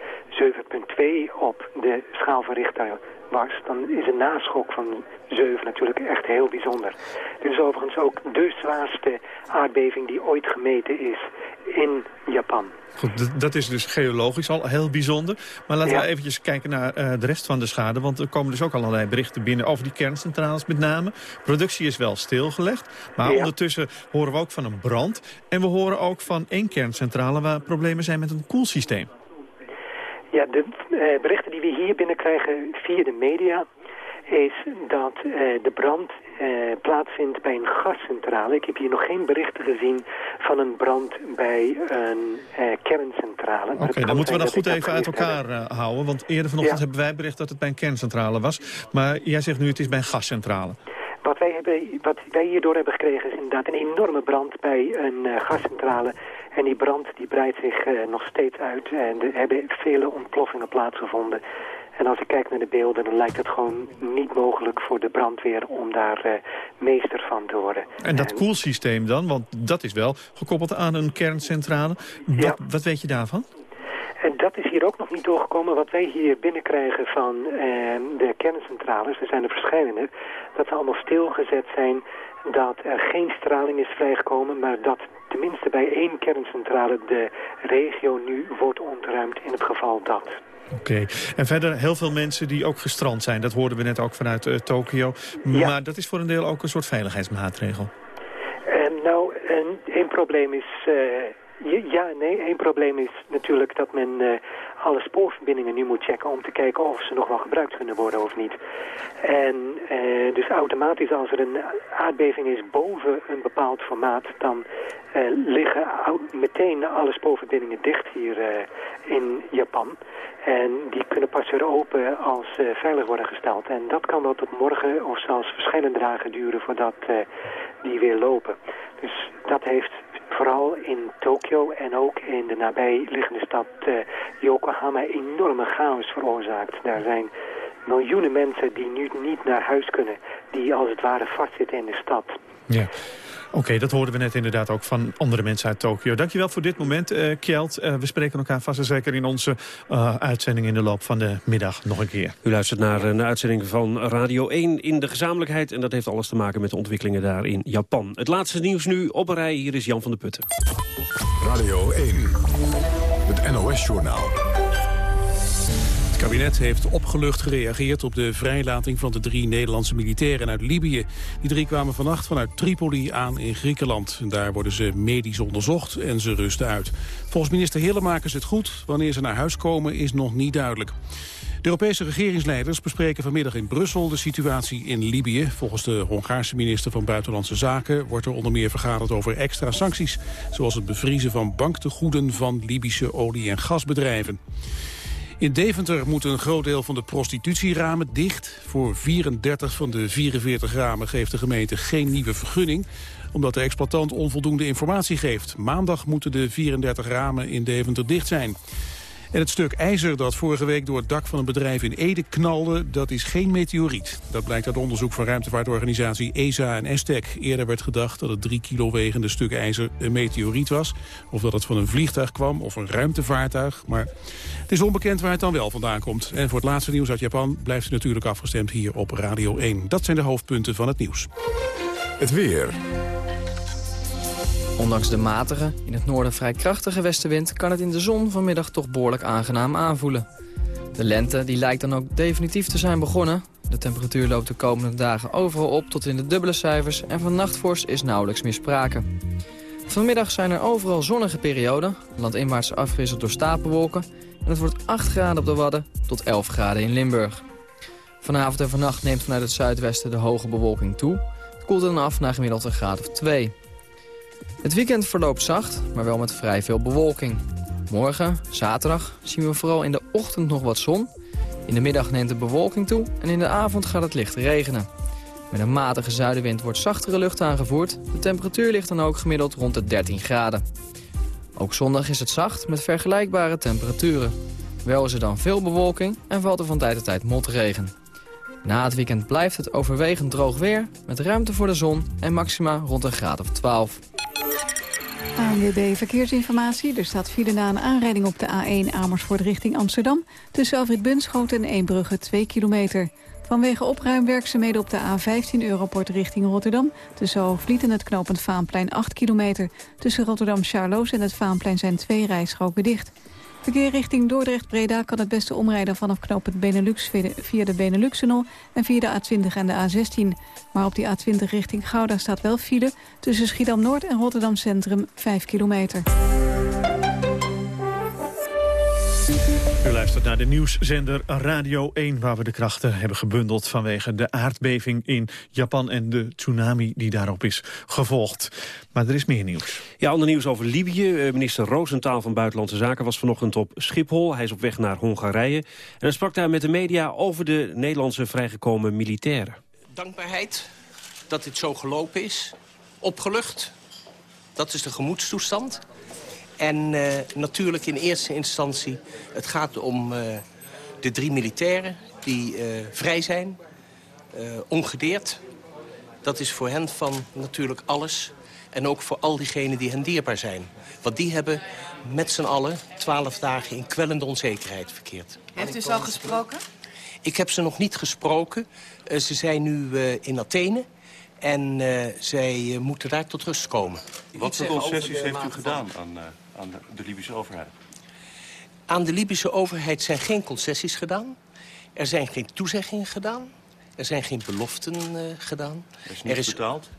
7,2 op de schaal van Richter was, dan is een naschok van 7 natuurlijk echt heel bijzonder. Dit is overigens ook de zwaarste aardbeving die ooit gemeten is in Japan. Goed, dat is dus geologisch al heel bijzonder. Maar laten ja. we eventjes kijken naar uh, de rest van de schade. Want er komen dus ook allerlei berichten binnen over die kerncentrales met name. Productie is wel stilgelegd. Maar ja. ondertussen horen we ook van een brand. En we horen ook van één kerncentrale waar problemen zijn met een koelsysteem. Ja, de uh, berichten die we hier binnenkrijgen via de media is dat uh, de brand uh, plaatsvindt bij een gascentrale. Ik heb hier nog geen berichten gezien van een brand bij een uh, kerncentrale. Oké, okay, dan moeten we dat goed even uit elkaar houden. Want eerder vanochtend ja. hebben wij bericht dat het bij een kerncentrale was. Maar jij zegt nu het is bij een gascentrale. Wat wij, hebben, wat wij hierdoor hebben gekregen is inderdaad een enorme brand bij een uh, gascentrale. En die brand die breidt zich uh, nog steeds uit. En er hebben vele ontploffingen plaatsgevonden. En als ik kijk naar de beelden, dan lijkt het gewoon niet mogelijk voor de brandweer om daar uh, meester van te worden. En dat koelsysteem dan, want dat is wel gekoppeld aan een kerncentrale. Wat, ja. wat weet je daarvan? dat is hier ook nog niet doorgekomen. Wat wij hier binnenkrijgen van ehm, de kerncentrales, er zijn er verschillende, dat ze allemaal stilgezet zijn, dat er geen straling is vrijgekomen, maar dat tenminste bij één kerncentrale de regio nu wordt ontruimd in het geval dat. Oké. En verder heel veel mensen die ook gestrand zijn. Dat hoorden we net ook vanuit uh, Tokio. Maar dat is voor een deel ook een soort veiligheidsmaatregel. Uh, nou, één probleem is... Uh, ja, nee. Één probleem is natuurlijk dat men uh, alle spoorverbindingen nu moet checken... om te kijken of ze nog wel gebruikt kunnen worden of niet. En uh, dus automatisch als er een aardbeving is boven een bepaald formaat... dan uh, liggen meteen alle spoorverbindingen dicht hier in Japan. En die kunnen pas weer open als ze veilig worden gesteld. En dat kan wel tot morgen of zelfs verschillende dagen duren voordat die weer lopen. Dus dat heeft vooral in Tokio en ook in de nabijliggende stad uh, Yokohama enorme chaos veroorzaakt. Daar zijn miljoenen mensen die nu niet naar huis kunnen, die als het ware vastzitten in de stad. Ja. Oké, dat hoorden we net inderdaad ook van andere mensen uit Tokio. Dankjewel voor dit moment, uh, Kjeld. Uh, we spreken elkaar vast en zeker in onze uh, uitzending in de loop van de middag nog een keer. U luistert naar een uitzending van Radio 1 in de gezamenlijkheid. En dat heeft alles te maken met de ontwikkelingen daar in Japan. Het laatste nieuws nu op een rij. Hier is Jan van der Putten. Radio 1, het NOS-journaal. Het kabinet heeft opgelucht gereageerd op de vrijlating van de drie Nederlandse militairen uit Libië. Die drie kwamen vannacht vanuit Tripoli aan in Griekenland. Daar worden ze medisch onderzocht en ze rusten uit. Volgens minister Hillemakers het goed. Wanneer ze naar huis komen is nog niet duidelijk. De Europese regeringsleiders bespreken vanmiddag in Brussel de situatie in Libië. Volgens de Hongaarse minister van Buitenlandse Zaken wordt er onder meer vergaderd over extra sancties. Zoals het bevriezen van banktegoeden van Libische olie- en gasbedrijven. In Deventer moet een groot deel van de prostitutieramen dicht. Voor 34 van de 44 ramen geeft de gemeente geen nieuwe vergunning omdat de exploitant onvoldoende informatie geeft. Maandag moeten de 34 ramen in Deventer dicht zijn. En het stuk ijzer dat vorige week door het dak van een bedrijf in Ede knalde... dat is geen meteoriet. Dat blijkt uit onderzoek van ruimtevaartorganisatie ESA en ESTEC. Eerder werd gedacht dat het drie kilo wegende stuk ijzer een meteoriet was. Of dat het van een vliegtuig kwam of een ruimtevaartuig. Maar het is onbekend waar het dan wel vandaan komt. En voor het laatste nieuws uit Japan blijft u natuurlijk afgestemd hier op Radio 1. Dat zijn de hoofdpunten van het nieuws. Het weer. Ondanks de matige, in het noorden vrij krachtige westenwind... kan het in de zon vanmiddag toch behoorlijk aangenaam aanvoelen. De lente die lijkt dan ook definitief te zijn begonnen. De temperatuur loopt de komende dagen overal op tot in de dubbele cijfers... en van nachtvorst is nauwelijks meer sprake. Vanmiddag zijn er overal zonnige perioden, landinwaarts afgewisseld door stapelwolken... en het wordt 8 graden op de Wadden tot 11 graden in Limburg. Vanavond en vannacht neemt vanuit het zuidwesten de hoge bewolking toe. Het koelt dan af naar gemiddeld een graad of 2. Het weekend verloopt zacht, maar wel met vrij veel bewolking. Morgen, zaterdag, zien we vooral in de ochtend nog wat zon. In de middag neemt de bewolking toe en in de avond gaat het licht regenen. Met een matige zuidenwind wordt zachtere lucht aangevoerd. De temperatuur ligt dan ook gemiddeld rond de 13 graden. Ook zondag is het zacht met vergelijkbare temperaturen. Wel is er dan veel bewolking en valt er van tijd tot tijd motregen. Na het weekend blijft het overwegend droog weer... met ruimte voor de zon en maxima rond een graad of 12. ANWB Verkeersinformatie. Er staat file na een aanrijding op de A1 Amersfoort richting Amsterdam. Tussen Alfred Bunschoten en Eembrugge 2 kilometer. Vanwege opruimwerkzaamheden op de A15 Europort richting Rotterdam. Tussen Hoogvliet en het knooppunt Vaanplein 8 kilometer. Tussen Rotterdam-Charloes en het Vaanplein zijn twee rijstroken dicht. Verkeer richting Dordrecht-Breda kan het beste omrijden vanaf knooppunt Benelux via de Benelux-tunnel en via de A20 en de A16. Maar op die A20 richting Gouda staat wel file tussen Schiedam-Noord en Rotterdam Centrum 5 kilometer. U luistert naar de nieuwszender Radio 1... waar we de krachten hebben gebundeld vanwege de aardbeving in Japan... en de tsunami die daarop is gevolgd. Maar er is meer nieuws. Ja, ander nieuws over Libië. Eh, minister Roosentaal van Buitenlandse Zaken was vanochtend op Schiphol. Hij is op weg naar Hongarije. En hij sprak daar met de media over de Nederlandse vrijgekomen militairen. Dankbaarheid dat dit zo gelopen is. Opgelucht. Dat is de gemoedstoestand. En uh, natuurlijk in eerste instantie, het gaat om uh, de drie militairen die uh, vrij zijn, ongedeerd. Dat is voor hen van natuurlijk alles. En ook voor al diegenen die hen dierbaar zijn. Want die hebben met z'n allen twaalf dagen in kwellende onzekerheid verkeerd. Heeft u ze al gesproken? Ik heb ze nog niet gesproken. Uh, ze zijn nu uh, in Athene. En uh, zij moeten daar tot rust komen. Wat voor concessies heeft u gedaan aan, aan de Libische overheid? Aan de Libische overheid zijn geen concessies gedaan. Er zijn geen toezeggingen gedaan. Er zijn geen beloften uh, gedaan. Er is niets betaald?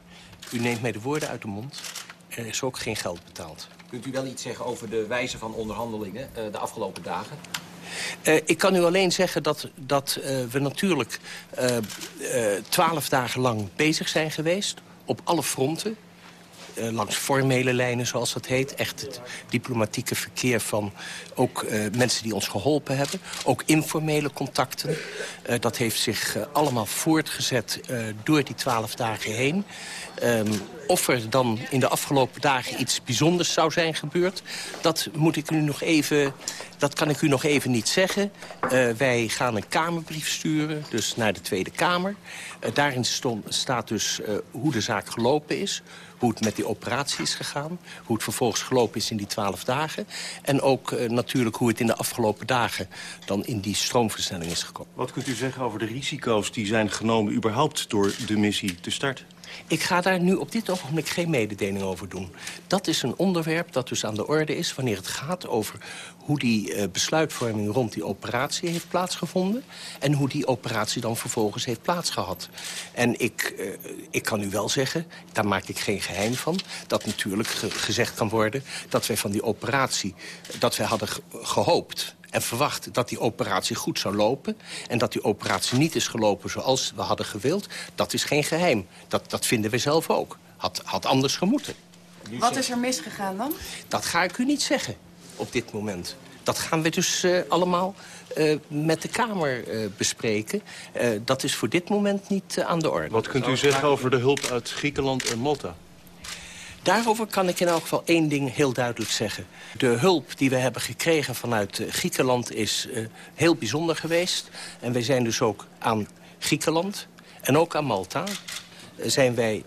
U neemt mij de woorden uit de mond. Er is ook geen geld betaald. Kunt u wel iets zeggen over de wijze van onderhandelingen uh, de afgelopen dagen? Uh, ik kan u alleen zeggen dat, dat uh, we natuurlijk twaalf dagen lang bezig zijn geweest. Op alle fronten. Uh, langs formele lijnen, zoals dat heet. Echt het diplomatieke verkeer van ook uh, mensen die ons geholpen hebben. Ook informele contacten. Uh, dat heeft zich allemaal voortgezet door die twaalf dagen heen. Um, of er dan in de afgelopen dagen iets bijzonders zou zijn gebeurd... dat, moet ik u nog even, dat kan ik u nog even niet zeggen. Wij gaan een Kamerbrief sturen, dus naar de Tweede Kamer. Daarin stond, staat dus hoe de zaak gelopen is hoe het met die operatie is gegaan. Hoe het vervolgens gelopen is in die twaalf dagen. En ook uh, natuurlijk hoe het in de afgelopen dagen dan in die stroomversnelling is gekomen. Wat kunt u zeggen over de risico's die zijn genomen überhaupt door de missie te starten? Ik ga daar nu op dit ogenblik geen mededeling over doen. Dat is een onderwerp dat dus aan de orde is... wanneer het gaat over hoe die uh, besluitvorming rond die operatie heeft plaatsgevonden... en hoe die operatie dan vervolgens heeft plaatsgehad. En ik, uh, ik kan u wel zeggen, daar maak ik geen geheim van... dat natuurlijk ge gezegd kan worden dat wij van die operatie... dat wij hadden gehoopt en verwacht dat die operatie goed zou lopen... en dat die operatie niet is gelopen zoals we hadden gewild... dat is geen geheim. Dat, dat vinden we zelf ook. Had, had anders gemoeten. Wat is er misgegaan dan? Dat ga ik u niet zeggen op dit moment. Dat gaan we dus uh, allemaal uh, met de Kamer uh, bespreken. dat is voor dit moment niet aan de orde. Wat kunt u zeggen over de hulp uit Griekenland en Malta? Daarover kan ik in elk geval één ding heel duidelijk zeggen. De hulp die we hebben gekregen vanuit uh, Griekenland is uh, heel bijzonder geweest. En wij zijn dus ook aan Griekenland en ook aan Malta... Uh, zijn wij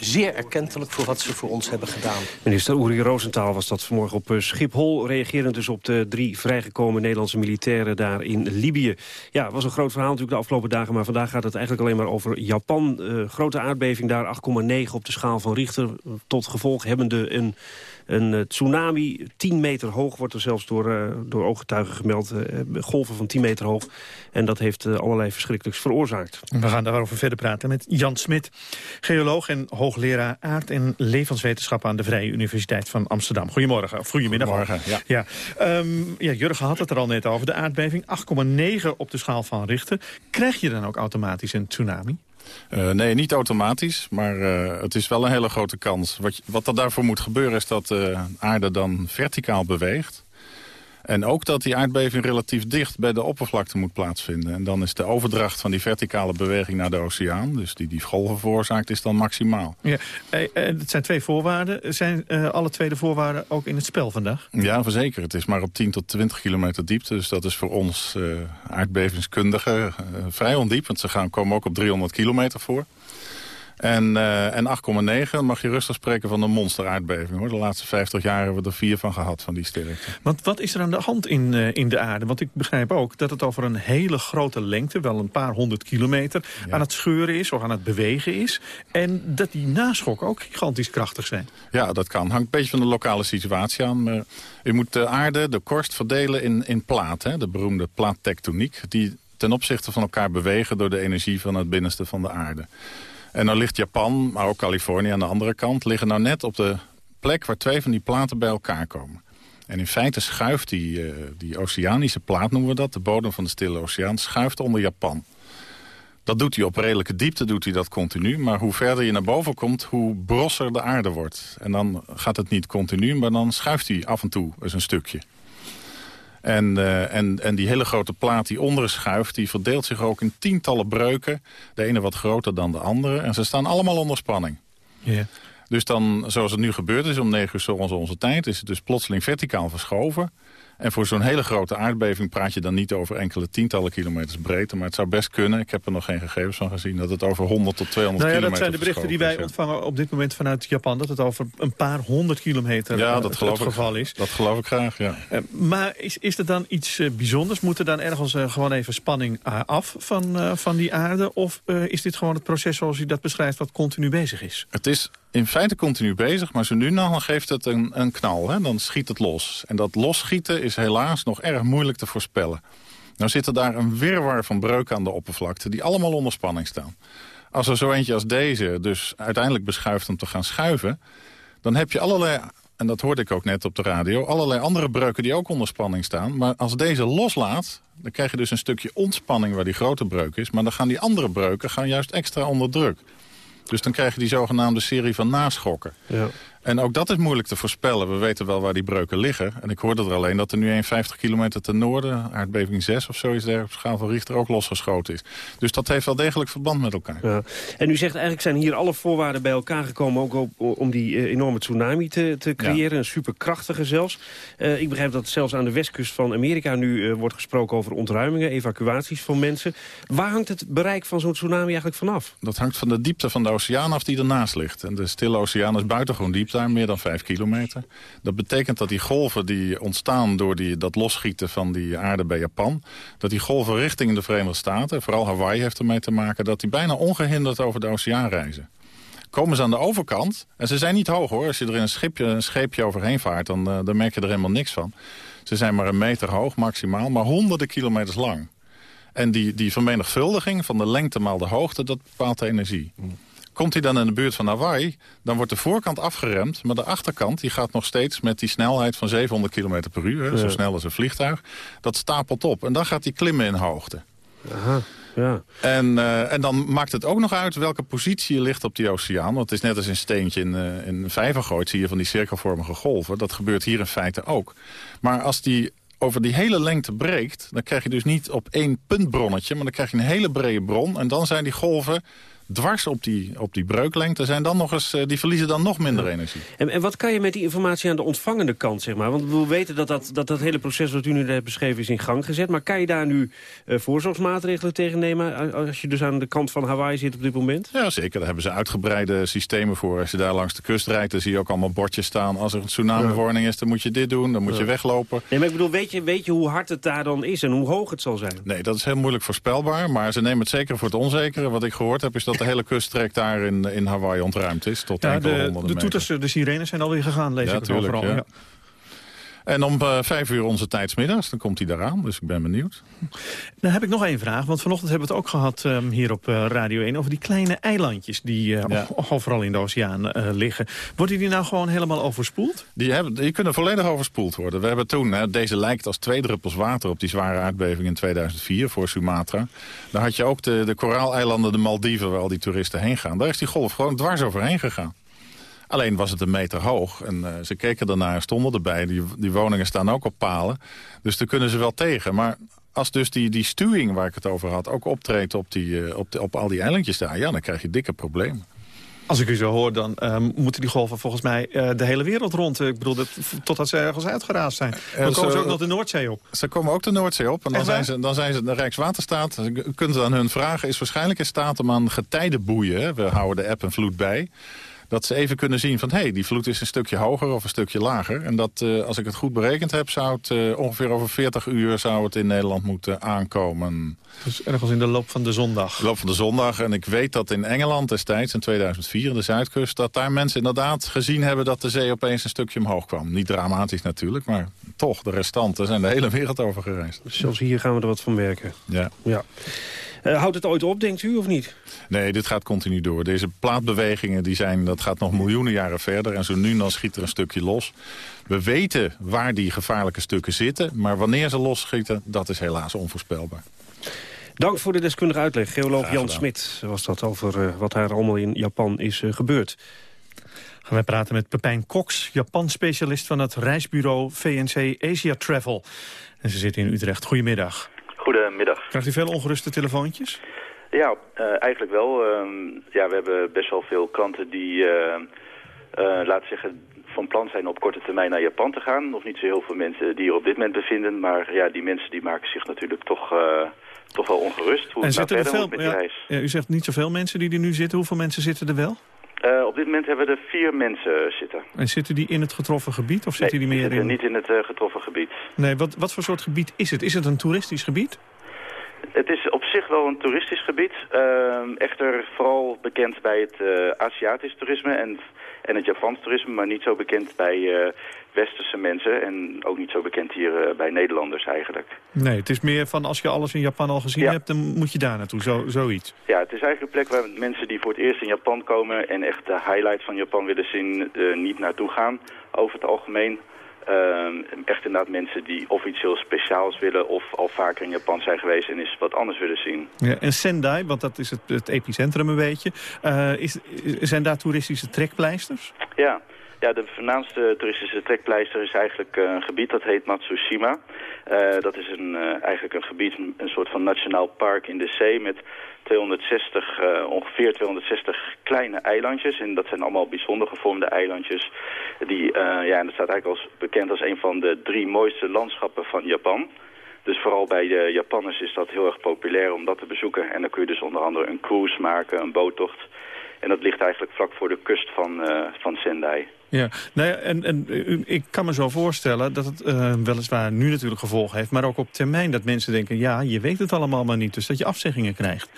zeer erkentelijk voor wat ze voor ons hebben gedaan. Minister Uri Roosentaal was dat vanmorgen op Schiphol... reagerend dus op de drie vrijgekomen Nederlandse militairen daar in Libië. Ja, was een groot verhaal natuurlijk de afgelopen dagen... maar vandaag gaat het eigenlijk alleen maar over Japan. Uh, grote aardbeving daar, 8,9 op de schaal van Richter. Tot gevolg hebbende een een uh, tsunami, 10 meter hoog, wordt er zelfs door, uh, door ooggetuigen gemeld. Uh, golven van 10 meter hoog. En dat heeft allerlei verschrikkelijks veroorzaakt. We gaan daarover verder praten met Jan Smit, geoloog en hoogleraar aard- en levenswetenschap aan de Vrije Universiteit van Amsterdam. Goedemorgen, of goedemiddag. Goedemorgen, ja. Ja. Um, ja, Jurgen had het er al net over, de aardbeving. 8,9 op de schaal van Richter. Krijg je dan ook automatisch een tsunami? Uh, nee, niet automatisch, maar uh, het is wel een hele grote kans. Wat, wat er daarvoor moet gebeuren is dat de aarde dan verticaal beweegt. En ook dat die aardbeving relatief dicht bij de oppervlakte moet plaatsvinden. En dan is de overdracht van die verticale beweging naar de oceaan... dus die die golven veroorzaakt, is dan maximaal. Ja, eh, het zijn twee voorwaarden. Zijn uh, alle twee de voorwaarden ook in het spel vandaag? Ja, verzekerd. Het is maar op 10 tot 20 kilometer diepte. Dus dat is voor ons uh, aardbevingskundigen uh, vrij ondiep. Want ze gaan, komen ook op 300 kilometer voor. En, uh, en 8,9 mag je rustig spreken van een monsteraardbeving. Hoor. De laatste 50 jaar hebben we er vier van gehad, van die sterkte. Want wat is er aan de hand in, uh, in de aarde? Want ik begrijp ook dat het over een hele grote lengte... wel een paar honderd kilometer ja. aan het scheuren is of aan het bewegen is. En dat die naschokken ook gigantisch krachtig zijn. Ja, dat kan. Hangt een beetje van de lokale situatie aan. Maar u moet de aarde, de korst, verdelen in, in plaat. De beroemde plaattectoniek. Die ten opzichte van elkaar bewegen door de energie van het binnenste van de aarde. En dan ligt Japan, maar ook Californië aan de andere kant... liggen nou net op de plek waar twee van die platen bij elkaar komen. En in feite schuift die, uh, die oceanische plaat, noemen we dat... de bodem van de Stille Oceaan, schuift onder Japan. Dat doet hij op redelijke diepte, doet hij dat continu. Maar hoe verder je naar boven komt, hoe brosser de aarde wordt. En dan gaat het niet continu, maar dan schuift hij af en toe eens een stukje. En, uh, en, en die hele grote plaat die onder schuift, die verdeelt zich ook in tientallen breuken. De ene wat groter dan de andere. En ze staan allemaal onder spanning. Yeah. Dus dan, zoals het nu gebeurd is om 9 uur onze, onze tijd... is het dus plotseling verticaal verschoven. En voor zo'n hele grote aardbeving praat je dan niet over enkele tientallen kilometers breedte. Maar het zou best kunnen, ik heb er nog geen gegevens van gezien... dat het over 100 tot 200 nou ja, kilometer Dat zijn de berichten die wij ontvangen op dit moment vanuit Japan. Dat het over een paar honderd kilometer Ja, eh, dat het, geloof het ik. geval is. Dat geloof ik graag, ja. Eh, maar is, is er dan iets eh, bijzonders? Moet er dan ergens gewoon even spanning af van, van die aarde? Of is dit gewoon het proces zoals u dat beschrijft... wat continu bezig is? Het is in feite continu bezig, maar zo nu en dan geeft het een, een knal. Hè? Dan schiet het los. En dat losschieten is helaas nog erg moeilijk te voorspellen. Nou zit er daar een wirwar van breuken aan de oppervlakte... die allemaal onder spanning staan. Als er zo eentje als deze dus uiteindelijk beschuift om te gaan schuiven... dan heb je allerlei, en dat hoorde ik ook net op de radio... allerlei andere breuken die ook onder spanning staan. Maar als deze loslaat, dan krijg je dus een stukje ontspanning... waar die grote breuk is. Maar dan gaan die andere breuken gaan juist extra onder druk. Dus dan krijg je die zogenaamde serie van naschokken. Ja. En ook dat is moeilijk te voorspellen. We weten wel waar die breuken liggen. En ik hoorde er alleen dat er nu 1,50 kilometer ten noorden... aardbeving 6 of zo is daar op schaal van Richter ook losgeschoten is. Dus dat heeft wel degelijk verband met elkaar. Ja. En u zegt eigenlijk zijn hier alle voorwaarden bij elkaar gekomen... ook op, om die eh, enorme tsunami te, te creëren, een superkrachtige zelfs. Eh, ik begrijp dat zelfs aan de westkust van Amerika nu eh, wordt gesproken over ontruimingen... evacuaties van mensen. Waar hangt het bereik van zo'n tsunami eigenlijk vanaf? Dat hangt van de diepte van de oceaan af die ernaast ligt. En de stille oceaan is buitengewoon diep daar, meer dan 5 kilometer. Dat betekent dat die golven die ontstaan door die, dat losschieten van die aarde bij Japan... dat die golven richting de Verenigde Staten, vooral Hawaii heeft ermee te maken... dat die bijna ongehinderd over de oceaan reizen. Komen ze aan de overkant, en ze zijn niet hoog hoor... als je er in een, schipje, een scheepje overheen vaart, dan, eh, dan merk je er helemaal niks van. Ze zijn maar een meter hoog maximaal, maar honderden kilometers lang. En die, die vermenigvuldiging van de lengte maal de hoogte, dat bepaalt de energie. Komt hij dan in de buurt van Hawaii, dan wordt de voorkant afgeremd... maar de achterkant die gaat nog steeds met die snelheid van 700 km per uur... hè, zo snel als een vliegtuig, dat stapelt op. En dan gaat hij klimmen in hoogte. Aha, ja. En, eh, en dan maakt het ook nog uit welke positie je ligt op die oceaan. Want het is net als een steentje in, eh, in vijver gooit... zie je van die cirkelvormige golven. Dat gebeurt hier in feite ook. Maar als die over die hele lengte breekt... dan krijg je dus niet op één puntbronnetje... maar dan krijg je een hele brede bron. En dan zijn die golven dwars op die, op die breuklengte... Zijn dan nog eens, eh, die verliezen dan nog minder energie. En, en wat kan je met die informatie aan de ontvangende kant, zeg maar? Want we weten dat dat, dat, dat hele proces wat u nu hebt beschreven is in gang gezet. Maar kan je daar nu eh, voorzorgsmaatregelen tegen nemen... als je dus aan de kant van Hawaii zit op dit moment? Ja, zeker. Daar hebben ze uitgebreide systemen voor. Als je daar langs de kust rijdt, dan zie je ook allemaal bordjes staan. Als er een tsunami-warning is, dan moet je dit doen. Dan moet je weglopen. Nee, maar ik bedoel, weet je, weet je hoe hard het daar dan is en hoe hoog het zal zijn? Nee, dat is heel moeilijk voorspelbaar. Maar ze nemen het zeker voor het onzekere. Wat ik gehoord heb, is dat de hele kusttrek daar in, in Hawaii ontruimd is. Tot Ja, enkele de, honderden de toeters, de sirenes zijn alweer gegaan, lees Ja, ik tuurlijk, overal. ja. En om eh, vijf uur onze tijdsmiddags, dan komt hij daaraan. Dus ik ben benieuwd. Dan heb ik nog één vraag, want vanochtend hebben we het ook gehad ehm, hier op eh, Radio 1... over die kleine eilandjes die eh, Ja. overal in de oceaan liggen. Worden die nou gewoon helemaal overspoeld? Die, hebben, die kunnen volledig overspoeld worden. We hebben toen, hè, deze lijkt als twee druppels water op die zware aardbeving in 2004 voor Sumatra. Daar had je ook de, de koraaleilanden, de Maldiven, waar al die toeristen heen gaan. Daar is die golf gewoon dwars overheen gegaan. Alleen was het een meter hoog en eh, ze keken ernaar, stonden erbij. Die, die woningen staan ook op palen, dus daar kunnen ze wel tegen. Maar als dus die, die stuwing waar ik het over had ook optreedt op, die, eh, op, de, op al die eilandjes daar... ja, dan krijg je dikke problemen. Als ik u zo hoor, dan ehm, moeten die golven volgens mij eh, de hele wereld rond. Ik bedoel, dat, totdat ze ergens uitgeraasd zijn. Dan komen ze ook nog de Noordzee op. Ze komen ook de Noordzee op. En dan zijn, ze, dan zijn ze de Rijkswaterstaat. U kunt aan hun vragen. Is waarschijnlijk in staat om aan getijdenboeien. We houden de app en vloed bij. Dat ze even kunnen zien van... hé, hey, die vloed is een stukje hoger of een stukje lager. En dat, eh, als ik het goed berekend heb... zou het eh, ongeveer over 40 uur zou het in Nederland moeten aankomen. Dus ergens in de loop van de zondag. De loop van de zondag. En ik weet dat in Engeland destijds, in 2004, in de Zuidkust... dat daar mensen inderdaad gezien hebben dat de zee opeens een stukje omhoog kwam. Niet dramatisch natuurlijk, maar toch, de restanten zijn de hele wereld over gereisd. Zelfs hier gaan we er wat van merken. Ja. Ja. Eh, houdt het ooit op, denkt u, of niet? Nee, dit gaat continu door. Deze plaatbewegingen, die zijn, dat gaat nog miljoenen jaren verder. En zo nu en dan schiet er een stukje los. We weten waar die gevaarlijke stukken zitten. Maar wanneer ze losschieten, dat is helaas onvoorspelbaar. Dank voor de deskundige uitleg. Geoloog Jan. Smit was dat over eh, wat daar allemaal in Japan is eh, gebeurd. Gaan wij praten met Pepijn Cox, Japan-specialist van het reisbureau VNC Asia Travel. En ze zit in Utrecht. Goedemiddag. Goedemiddag. Krijgt u veel ongeruste telefoontjes? Ja, eh, eigenlijk wel. Ehm, ja, we hebben best wel veel klanten die, eh laten zeggen, van plan zijn op korte termijn naar Japan te gaan. Nog niet zo heel veel mensen die er op dit moment bevinden. Maar ja, die mensen die maken zich natuurlijk toch, uh, toch wel ongerust. Hoe en zitten er veel, ja, reis. ja, u zegt niet zoveel mensen die er nu zitten. Hoeveel mensen zitten er wel? Uh, op dit moment hebben we er vier mensen zitten. En zitten die in het getroffen gebied of zitten nee, die meer zitten in... niet in het uh, getroffen gebied. Nee, wat, wat voor soort gebied is het? Is het een toeristisch gebied? Het is op zich wel een toeristisch gebied. Uh, echter vooral bekend bij het uh, Aziatisch toerisme en, en het Japans toerisme, maar niet zo bekend bij westerse mensen en ook niet zo bekend hier uh, bij Nederlanders eigenlijk. Nee, het is meer van als je alles in Japan al gezien Ja. hebt, dan moet je daar naartoe, zo, zoiets. Ja, het is eigenlijk een plek waar mensen die voor het eerst in Japan komen en echt de highlight van Japan willen zien, uh, niet naartoe gaan over het algemeen. Uh, echt inderdaad mensen die of iets heel speciaals willen of al vaker in Japan zijn geweest en eens wat anders willen zien. Ja, en Sendai, want dat is het, het epicentrum een beetje, uh, is, zijn daar toeristische trekpleisters? Ja. Ja, de voornaamste toeristische trekpleister is eigenlijk uh, een gebied dat heet Matsushima. Uh, dat is een, uh, eigenlijk een gebied, een soort van nationaal park in de zee met 260, ongeveer 260 kleine eilandjes. En dat zijn allemaal bijzonder gevormde eilandjes. Die, ja, en dat staat eigenlijk als bekend als een van de drie mooiste landschappen van Japan. Dus vooral bij de Japanners is dat heel erg populair om dat te bezoeken. En dan kun je dus onder andere een cruise maken, een boottocht. En dat ligt eigenlijk vlak voor de kust van, van Sendai. Ja, nou ja, en, en ik kan me zo voorstellen dat het uh, weliswaar nu natuurlijk gevolgen heeft... maar ook op termijn dat mensen denken, ja, je weet het allemaal maar niet. Dus dat je afzeggingen krijgt.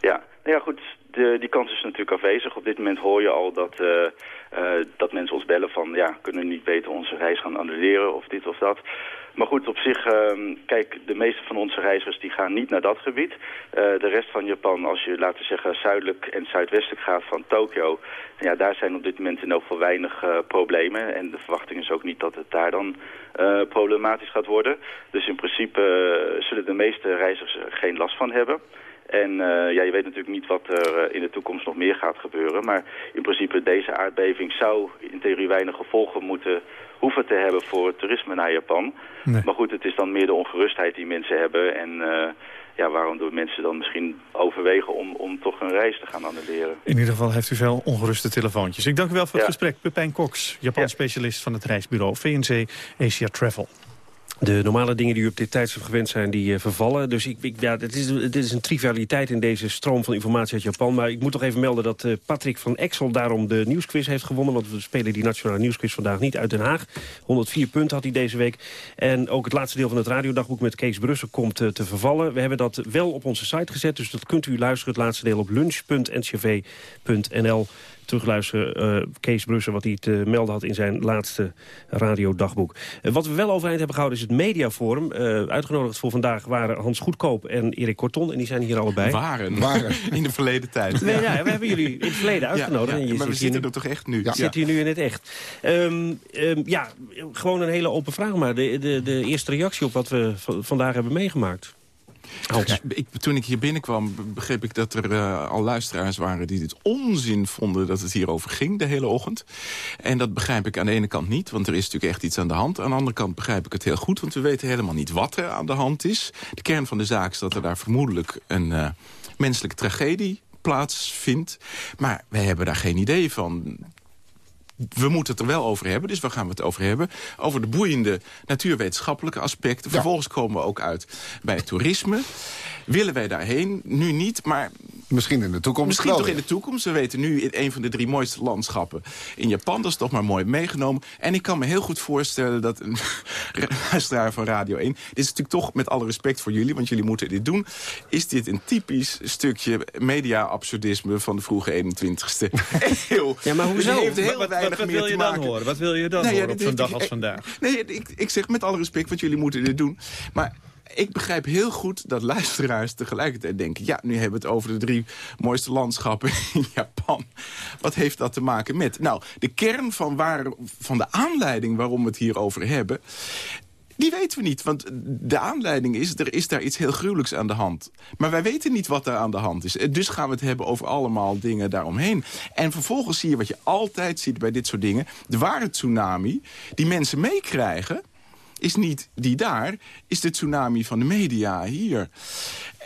Ja, nou ja goed, de, die kans is natuurlijk afwezig. Op dit moment hoor je al dat, uh, dat mensen ons bellen van... ja, kunnen we niet beter onze reis gaan annuleren of dit of dat... Maar goed, op zich, uh, kijk, de meeste van onze reizigers die gaan niet naar dat gebied. Uh, de rest van Japan, als je, laten zeggen, zuidelijk en zuidwestelijk gaat van Tokio... Ja, daar zijn op dit moment in elk geval weinig uh, problemen. En de verwachting is ook niet dat het daar dan uh, problematisch gaat worden. Dus in principe zullen de meeste reizigers er geen last van hebben. En ja, je weet natuurlijk niet wat er in de toekomst nog meer gaat gebeuren. Maar in principe deze aardbeving zou in theorie weinig gevolgen moeten hoeven te hebben voor het toerisme naar Japan. Nee. Maar goed, het is dan meer de ongerustheid die mensen hebben. En uh, ja, waarom doen mensen dan misschien overwegen om, om toch een reis te gaan annuleren. In ieder geval heeft u veel ongeruste telefoontjes. Ik dank u wel voor het ja. gesprek. Pepijn Cox, Japan-specialist van het reisbureau VNC Asia Travel. De normale dingen die u op dit tijdstip gewend zijn, die uh, vervallen. Dus ik, ik, ja, het, is, is een trivialiteit in deze stroom van informatie uit Japan. Maar ik moet toch even melden dat uh, Patrick van Exel daarom de nieuwsquiz heeft gewonnen. Want we spelen die nationale nieuwsquiz vandaag niet uit Den Haag. 104 punten had hij deze week. En ook het laatste deel van het radiodagboek met Kees Brussel komt uh, te vervallen. We hebben dat wel op onze site gezet, dus dat kunt u luisteren. Het laatste deel op lunch.ncv.nl terugluisteren. Uh, Kees Brussen, wat hij te melden had in zijn laatste radiodagboek. Uh, wat we wel overeind hebben gehouden is het Mediaforum. Uh, uitgenodigd voor vandaag waren Hans Goedkoop en Erik Korton. En die zijn hier allebei. Waren. waren. In de verleden tijd. Nee, ja, we hebben jullie in het verleden uitgenodigd. Ja, ja, en je maar we zit zitten nu, er toch echt nu. Ja. Zit hier nu in het echt. Um, um, ja, gewoon een hele open vraag maar. De, de, de eerste reactie op wat we vandaag hebben meegemaakt. Ja, ik, toen ik hier binnenkwam begreep ik dat er uh, al luisteraars waren... die dit onzin vonden dat het hierover ging de hele ochtend. En dat begrijp ik aan de ene kant niet, want er is natuurlijk echt iets aan de hand. Aan de andere kant begrijp ik het heel goed, want we weten helemaal niet wat er aan de hand is. De kern van de zaak is dat er daar vermoedelijk een uh, menselijke tragedie plaatsvindt. Maar wij hebben daar geen idee van we moeten het er wel over hebben, dus waar gaan we het over hebben? Over de boeiende natuurwetenschappelijke aspecten. Ja. Vervolgens komen we ook uit bij het toerisme. Willen wij daarheen? Nu niet, maar... Misschien in de toekomst Misschien wel, toch in de toekomst. We weten nu in een van de drie mooiste landschappen in Japan. Dat is toch maar mooi meegenomen. En ik kan me heel goed voorstellen dat een luisteraar van Radio 1... Dit is natuurlijk toch, met alle respect voor jullie, want jullie moeten dit doen... is dit een typisch stukje media-absurdisme van de vroege 21ste eeuw. Ja, maar hoezo? Dus heeft weinig wat, wil je dan maken. horen? Wat wil je dan Nou ja, horen op zo'n dag als vandaag? Nee, ik, ik zeg met alle respect, want jullie moeten dit doen. Maar ik begrijp heel goed dat luisteraars tegelijkertijd denken... ja, nu hebben we het over de drie mooiste landschappen in Japan. Wat heeft dat te maken met? Nou, de kern van, waar, van de aanleiding waarom we het hierover hebben... Die weten we niet, want de aanleiding is... er is daar iets heel gruwelijks aan de hand. Maar wij weten niet wat er aan de hand is. Dus gaan we het hebben over allemaal dingen daaromheen. En vervolgens zie je wat je altijd ziet bij dit soort dingen. De ware tsunami, die mensen meekrijgen is niet die daar, is de tsunami van de media hier.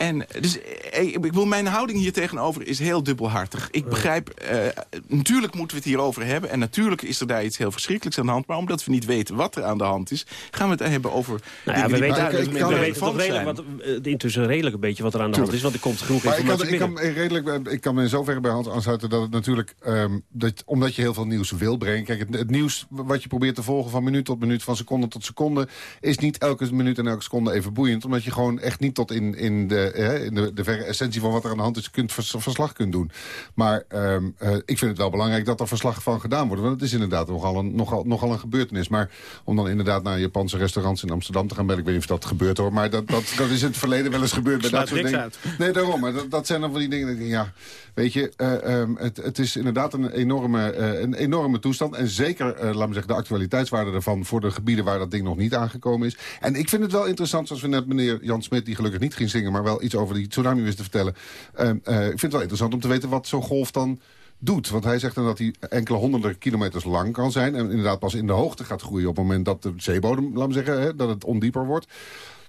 En dus, eh, ik bedoel, mijn houding hier tegenover is heel dubbelhartig. Ik begrijp, eh, natuurlijk moeten we het hierover hebben... en natuurlijk is er daar iets heel verschrikkelijks aan de hand... maar omdat we niet weten wat er aan de hand is... gaan we het hebben over nou ja, we weten, we, we weten toch redelijk wat, intussen redelijk een beetje wat er aan de hand is... want er komt genoeg maar informatie ik kan, ik kan, redelijk, ik kan me in zoverre bij hand aansluiten dat het natuurlijk... Um, dat, omdat je heel veel nieuws wil brengen... Kijk, het, het, nieuws wat je probeert te volgen van minuut tot minuut... van seconde tot seconde... is niet elke minuut en elke seconde even boeiend. Omdat je gewoon echt niet tot in, in, de, in de, de verre essentie van wat er aan de hand is... Kunt, verslag kunt doen. Maar um, uh, ik vind het wel belangrijk dat er verslag van gedaan wordt. Want het is inderdaad nogal een, nogal, nogal een gebeurtenis. Maar om dan inderdaad naar Japanse restaurants in Amsterdam te gaan... Ben, ik weet niet of dat gebeurt hoor. Maar dat, dat, dat is in het verleden wel eens gebeurd. Bij dat soort dingen. Uit. Nee, daarom. Maar dat, dat zijn dan van die dingen... Ja, weet je, uh, um, het, het is inderdaad een enorme, uh, een enorme toestand. En zeker, laten we zeggen, de actualiteitswaarde ervan... voor de gebieden waar dat ding nog niet aangekomen is. En ik vind het wel interessant, zoals we net meneer Jan Smit... die gelukkig niet ging zingen, maar wel iets over die tsunami wist te vertellen. Uh, uh, ik vind het wel interessant om te weten wat zo'n golf dan doet. Want hij zegt dan dat hij enkele honderden kilometers lang kan zijn... en inderdaad pas in de hoogte gaat groeien op het moment dat de zeebodem... laten we zeggen, hè, dat het ondieper wordt.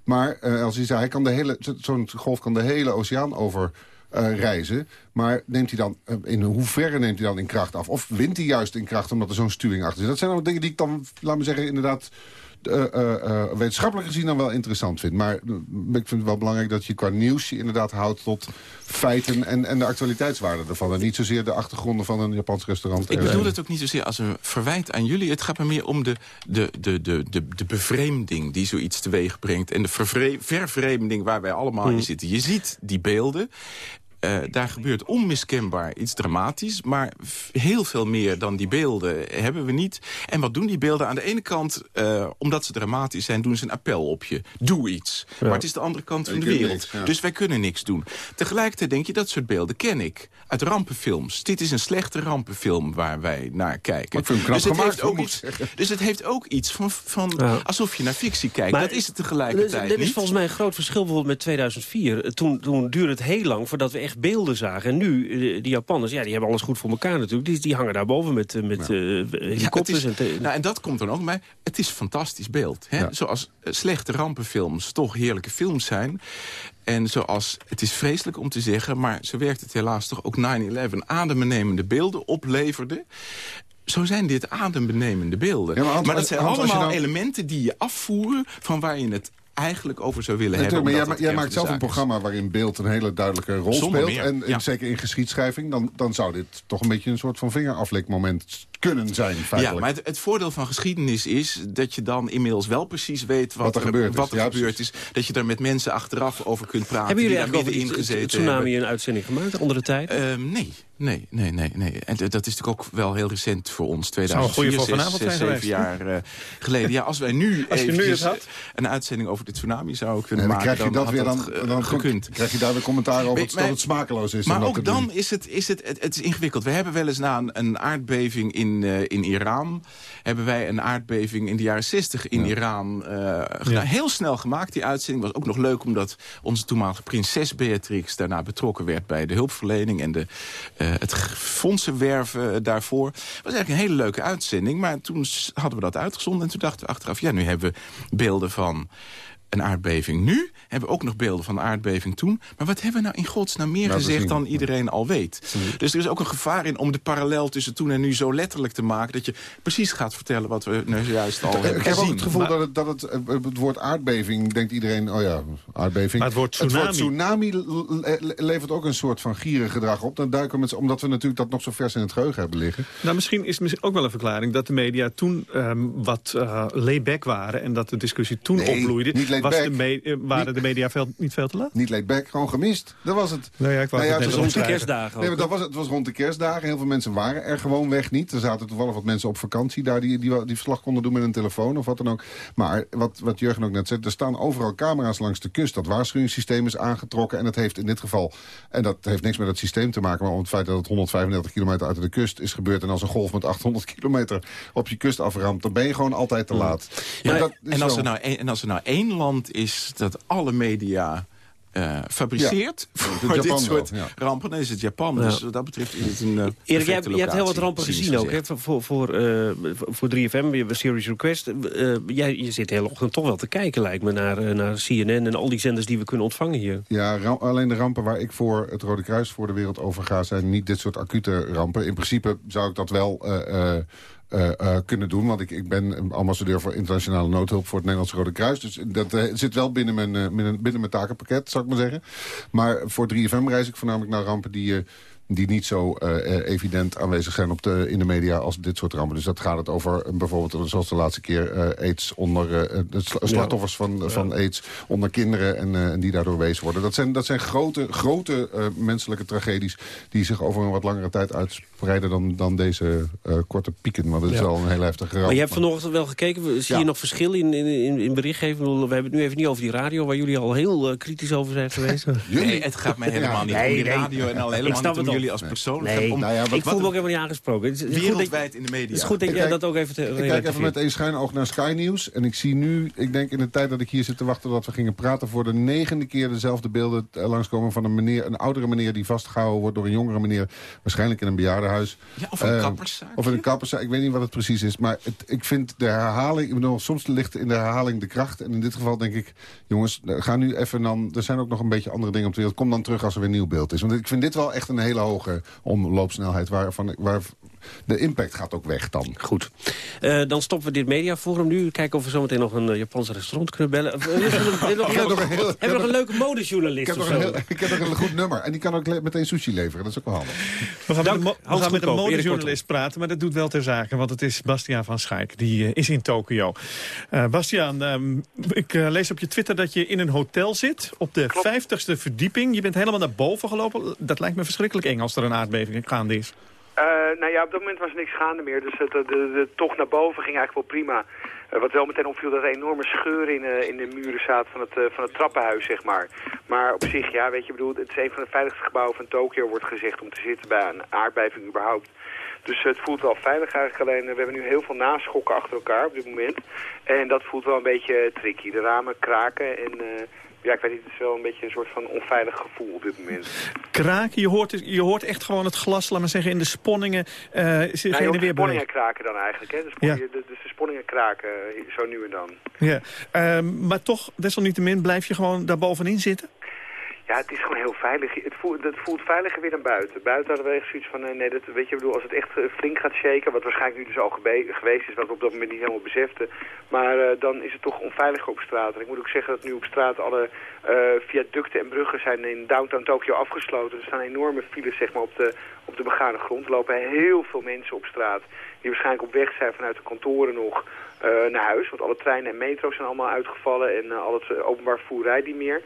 Maar uh, als hij zei, hij kan de hele, zo'n golf kan de hele oceaan over... Uh, reizen. Maar neemt hij dan, uh, in hoeverre neemt hij dan in kracht af? Of wint hij juist in kracht omdat er zo'n stuwing achter zit? Dat zijn allemaal dingen die ik dan, laat me zeggen, inderdaad uh, uh, wetenschappelijk gezien dan wel interessant vind. Maar ik vind het wel belangrijk dat je qua nieuws je inderdaad houdt tot feiten en, en de actualiteitswaarde ervan. En niet zozeer de achtergronden van een Japans restaurant. Ik bedoel het ook niet zozeer als een verwijt aan jullie. Het gaat me meer om de, de, de, de, de, de bevreemding die zoiets teweeg brengt. En de vervreemding waar wij allemaal in zitten. Je ziet die beelden. Uh, daar gebeurt onmiskenbaar iets dramatisch. Maar heel veel meer dan die beelden hebben we niet. En wat doen die beelden? Aan de ene kant, uh, omdat ze dramatisch zijn... doen ze een appel op je. Doe iets. Ja. Maar het is de andere kant van de wereld. Niks, ja. Dus wij kunnen niks doen. Tegelijkertijd denk je, dat soort beelden ken ik. Uit rampenfilms. Dit is een slechte rampenfilm waar wij naar kijken. Ik vind hem dus, het heeft ook iets, dus het heeft ook iets van, van ja. alsof je naar fictie kijkt. Maar, dat is het tegelijkertijd Er is niet. volgens mij een groot verschil bijvoorbeeld met 2004. Toen, toen duurde het heel lang voordat we echt beelden zagen. En nu, die Japanners, ja, die hebben alles goed voor elkaar natuurlijk. Die, die hangen daar boven met, met ja. uh, helikopters. Ja, is, en, nou, en dat komt dan ook bij. Het is een fantastisch beeld. Hè? Ja. Zoals slechte rampenfilms toch heerlijke films zijn. En zoals, het is vreselijk om te zeggen... maar zo werkt het helaas toch ook 9-11... adembenemende beelden opleverde zo zijn dit adembenemende beelden. Ja, maar, maar, dat zijn allemaal dan... elementen die je afvoeren... van waar je het eigenlijk over zou willen hebben. Maar jij, jij maakt zelf een programma waarin beeld een hele duidelijke rol Zonder speelt. Meer, en, ja. zeker in geschiedschrijving, dan, dan zou dit toch een beetje een soort van vingeraflikmoment kunnen zijn. Feitelijk. Ja, maar het, het, voordeel van geschiedenis is dat je dan inmiddels wel precies weet wat, wat er, gebeurd, wat is. er gebeurd is. Dat je daar met mensen achteraf over kunt praten. Hebben jullie daar eigenlijk over gezeten tsunami hebben. een uitzending gemaakt onder de tijd? Uh, nee. Nee, nee, nee, nee. En dat is natuurlijk ook wel heel recent voor ons. 2004, zes, vanavond zes, zeven jaar uh, geleden. Ja, als wij nu als eventjes nu een uitzending over de tsunami zouden kunnen nee, dan maken... Krijg je dan, dat weer dan, dan gekund. krijg je daar weer commentaar over dat het smakeloos is. Maar ook dan doen. is het, is het, het, het, is ingewikkeld. We hebben wel eens na een, een aardbeving in, uh, in Iran... hebben wij een aardbeving in de jaren 60 in ja. Iran uh, ja. heel snel gemaakt. Die uitzending was ook nog leuk omdat onze toenmalige prinses Beatrix... daarna betrokken werd bij de hulpverlening en de, uh, het fondsen werven daarvoor. Het was eigenlijk een hele leuke uitzending. Maar toen hadden we dat uitgezonden en toen dachten we achteraf... ja, nu hebben we beelden van een aardbeving nu. Hebben we ook nog beelden van de aardbeving toen. Maar wat hebben we nou in godsnaam meer nou, gezegd dan iedereen al weet? Dus er is ook een gevaar in om de parallel tussen toen en nu zo letterlijk te maken... dat je precies gaat vertellen wat we nu juist al hebben Ik heb gezien. ook het gevoel maar, dat, het, dat het, het woord aardbeving, denkt iedereen... oh ja, aardbeving. Maar het woord tsunami, het woord tsunami levert ook een soort van gierengedrag op. Dan duiken we met, omdat we natuurlijk dat nog zo vers in het geheugen hebben liggen. Nou, misschien is het ook wel een verklaring dat de media toen um, wat uh, layback waren... en dat de discussie toen nee, opbloeide. Was de me waren de media veel, niet veel te laat? Niet laid back, gewoon gemist. Dat was het. Nou ja, ik nou ja, het was rond de kerstdagen. Nee, maar dat was, het was rond de kerstdagen. Heel veel mensen waren er gewoon weg niet. Er zaten toevallig wat mensen op vakantie daar die, die, die verslag konden doen met een telefoon of wat dan ook. Maar wat, wat Jurgen ook net zei, er staan overal camera's langs de kust. Dat waarschuwingssysteem is aangetrokken en dat heeft in dit geval... en dat heeft niks met het systeem te maken, maar om het feit dat het 135 kilometer uit de kust is gebeurd... en als een golf met 800 kilometer op je kust aframt, dan ben je gewoon altijd te laat. Ja, en, dat en, als er nou en als er nou één land is dat alle media eh, fabriceert Ja, voor Japan dit wel, soort ja. rampen, dan is het Japan. Ja. Dus wat dat betreft is het een uh, Erik, jij, jij hebt heel wat rampen gezien ook, hè, voor, voor, eh, voor 3FM, weer bij Serious Request. Eh, jij, je zit de hele ochtend toch wel te kijken, lijkt me, naar, eh, naar CNN en al die zenders die we kunnen ontvangen hier. Ja, alleen de rampen waar ik voor het Rode Kruis voor de wereld over ga... zijn niet dit soort acute rampen. In principe zou ik dat wel eh, eh, kunnen doen. Want ik, ik ben ambassadeur voor internationale noodhulp voor het Nederlandse Rode Kruis. Dus dat eh, zit wel binnen mijn, binnen, binnen mijn takenpakket, zou ik maar zeggen. Maar voor 3FM reis ik voornamelijk naar rampen die... die niet zo eh, eh, evident aanwezig zijn op de, in de media als dit soort rampen. Dus dat gaat het over eh, bijvoorbeeld, zoals de laatste keer, eh, aids onder eh, de sla- slachtoffers van, van aids onder kinderen en, eh, en die daardoor wezen worden. Dat zijn, dat zijn grote, grote eh, menselijke tragedies die zich over een wat langere tijd uitspreiden dan, dan deze eh, korte pieken. Want het is wel een hele heftige ramp. Maar je hebt vanochtend wel gekeken, zie je nog verschil in, in, in, in berichtgeving? We hebben het nu even niet over die radio, waar jullie al heel kritisch over zijn geweest. Nee, het gaat mij helemaal niet om die radio en al Ik helemaal snap niet om het al. Jullie als persoon. Nee, om- Nou ja, ik voel me ook helemaal niet aangesproken. Het is- het is goed dat- Wereldwijd in de media. Het is goed dat Ik jij kijk- dat ook even te Ik kijk even met één schuin oog naar Sky News. En ik zie nu, ik denk in de tijd dat ik hier zit te wachten... dat we gingen praten voor de negende keer dezelfde beelden eh, langskomen... van een, meneer, een oudere meneer die vastgehouden wordt door een jongere meneer. Waarschijnlijk in een bejaardenhuis. Ja, of een kapperszaak. Of in een kapperszaak. Ik weet niet wat het precies is. Maar het, ik vind de herhaling... Ik bedoel, soms ligt in de herhaling de kracht. En in dit geval denk ik... Jongens, eh, ga nu even dan... Er zijn ook nog een beetje andere dingen op de wereld. Kom dan terug als er weer een nieuw beeld is. Want ik vind dit wel echt een hele hoge omloopsnelheid... waarvan, waar de impact gaat ook weg dan. Goed. Eh, dan stoppen we dit mediaforum nu. Kijken of we zometeen nog een uh, Japans restaurant kunnen bellen. Uh, hebben we nog, een heel- hebben we nog een leuke modejournalist Ik heb, of nog zo? een heel, ik heb nog een goed nummer. En die kan ook meteen sushi leveren. Dat is ook wel handig. We gaan, Dank. met, een we gaan met modejournalist praten, maar dat doet wel ter zake. Want het is Bastiaan van Schaik, die eh, is in Tokio. Eh Bastiaan, ehm, ik eh, lees op je Twitter dat je in een hotel zit... op de vijftigste verdieping. Je bent helemaal naar boven gelopen. Dat lijkt me verschrikkelijk eng als er een aardbeving gaande is. Eh, nou ja, op dat moment was er niks gaande meer. Dus het, de, de, tocht naar boven ging eigenlijk wel prima. Eh, wat wel meteen opviel, dat er enorme scheuren in, eh, in de muren zaten van het, van het trappenhuis, zeg maar. Maar op zich, ja, weet je, bedoel, het is een van de veiligste gebouwen van Tokio, wordt gezegd, om te zitten bij een aardbeving überhaupt. Dus het voelt wel veilig eigenlijk, alleen we hebben nu heel veel naschokken achter elkaar op dit moment. En dat voelt wel een beetje tricky. De ramen kraken en... ja, ik weet niet, het is wel een beetje een soort van onveilig gevoel op dit moment. Kraken, je hoort, je hoort echt gewoon het glas, laat maar zeggen, in de sponningen uh, de sponningen kraken dan eigenlijk, hè? Sponningen, de, dus de sponningen kraken, eh, zo nu en dan. Ja, uh, maar toch, desalniettemin, blijf je gewoon daar bovenin zitten? Ja, het is gewoon heel veilig. Het voelt, het voelt veiliger weer dan buiten. Buiten hadden we echt zoiets van, nee, dat, weet je, bedoel, als het echt uh, flink gaat shaken, wat waarschijnlijk nu dus al geweest is, wat we op dat moment niet helemaal beseften, maar uh, dan is het toch onveiliger op straat. En ik moet ook zeggen dat nu op straat alle uh, viaducten en bruggen zijn in downtown Tokio afgesloten. Er staan enorme files, zeg maar, op de, op de begane grond. Er lopen heel veel mensen op straat die waarschijnlijk op weg zijn vanuit de kantoren nog naar huis. Want alle treinen en metro's zijn allemaal uitgevallen en al het openbaar vervoer rijdt niet meer.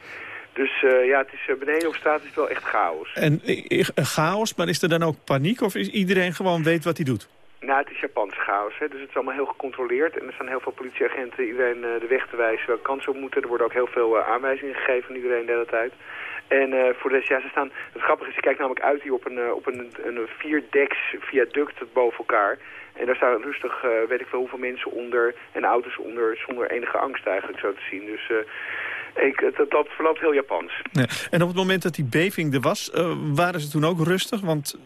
Dus uh, ja, het is, uh, beneden op straat is het wel echt chaos. En uh, chaos, maar is er dan ook paniek of is iedereen gewoon weet wat hij doet? Nou, het is Japanse chaos, hè? dus het is allemaal heel gecontroleerd. En er staan heel veel politieagenten iedereen de weg te wijzen welke kansen op moeten. Er worden ook heel veel aanwijzingen gegeven aan iedereen de hele tijd. En uh, voor de rest, ja, ze staan... Het grappige is, je kijkt namelijk uit hier op een, op een, een vierdeks viaduct boven elkaar. En daar staan rustig, weet ik veel hoeveel mensen onder en auto's onder, zonder enige angst eigenlijk zo te zien. Dus ik, dat, dat verloopt heel Japans. Ja. En op het moment dat die beving er was, waren ze toen ook rustig? Want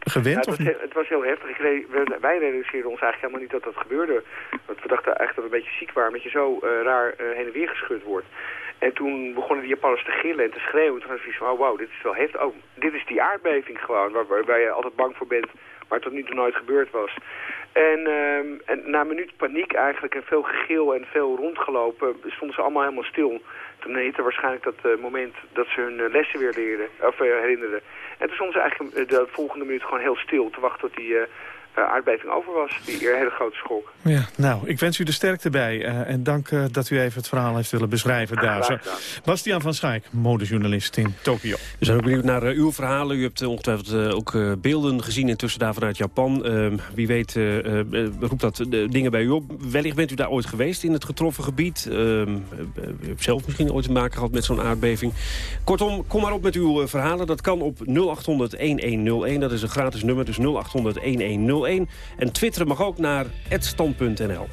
gewend? Ja, het, was heel, het was heel heftig. Ik re wij realiseerden ons eigenlijk helemaal niet dat dat gebeurde. Want we dachten eigenlijk dat we een beetje ziek waren, omdat je zo raar heen en weer geschud wordt. En toen begonnen die Japanners te gillen en te schreeuwen. Toen was het van, oh wow, dit is wel heftig. Oh, dit is die aardbeving gewoon, waar, waar, waar je altijd bang voor bent, maar tot nu toe nooit gebeurd was. En, um, en na een minuut paniek eigenlijk en veel gegil en veel rondgelopen, stonden ze allemaal helemaal stil. Heette waarschijnlijk dat uh, moment dat ze hun uh, lessen weer leerden, of uh, herinnerden. En toen stonden ze eigenlijk de volgende minuut gewoon heel stil te wachten tot die aardbeving over was. Die hele grote schok. Ja, nou, ik wens u de sterkte bij. en dank dat u even het verhaal heeft willen beschrijven daar. Zo. Bastiaan van Schaik, modejournalist in Tokio. We zijn ook benieuwd naar uw verhalen. U hebt ongetwijfeld ook beelden gezien intussen daar vanuit Japan. Ehm, wie weet roept dat dingen bij u op. Wellicht bent u daar ooit geweest in het getroffen gebied. Ehm, u hebt zelf misschien ooit te maken gehad met zo'n aardbeving. Kortom, kom maar op met uw verhalen. Dat kan op 0800-1101. Dat is een gratis nummer, dus 0800-1101. En twitteren mag ook naar @stand.nl.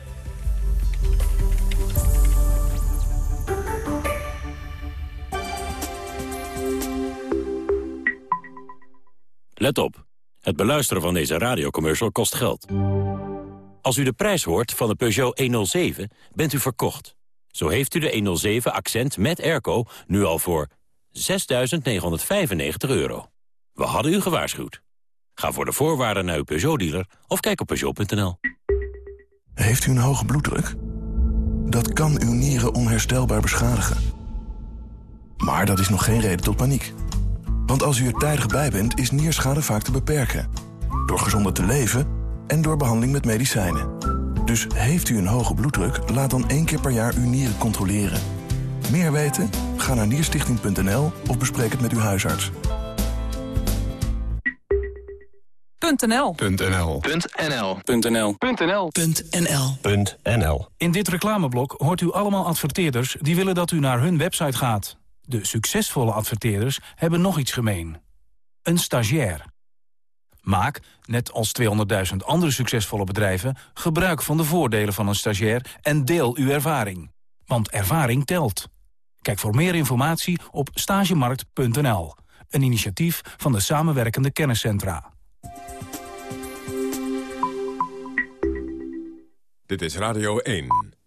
Let op. Het beluisteren van deze radiocommercial kost geld. Als u de prijs hoort van de Peugeot 107, bent u verkocht. Zo heeft u de 107 Accent met airco nu al voor 6.995 euro. We hadden u gewaarschuwd. Ga voor de voorwaarden naar uw Peugeot-dealer of kijk op Peugeot.nl. Heeft u een hoge bloeddruk? Dat kan uw nieren onherstelbaar beschadigen. Maar dat is nog geen reden tot paniek. Want als u er tijdig bij bent, is nierschade vaak te beperken. Door gezonder te leven en door behandeling met medicijnen. Dus heeft u een hoge bloeddruk, laat dan één keer per jaar uw nieren controleren. Meer weten? Ga naar nierstichting.nl of bespreek het met uw huisarts. .nl. .nl. .nl. .nl. .nl. .nl. .nl. In dit reclameblok hoort u allemaal adverteerders die willen dat u naar hun website gaat. De succesvolle adverteerders hebben nog iets gemeen. Een stagiair. Maak, net als 200.000 andere succesvolle bedrijven... gebruik van de voordelen van een stagiair en deel uw ervaring. Want ervaring telt. Kijk voor meer informatie op stagemarkt.nl. Een initiatief van de samenwerkende kenniscentra. Dit is Radio 1.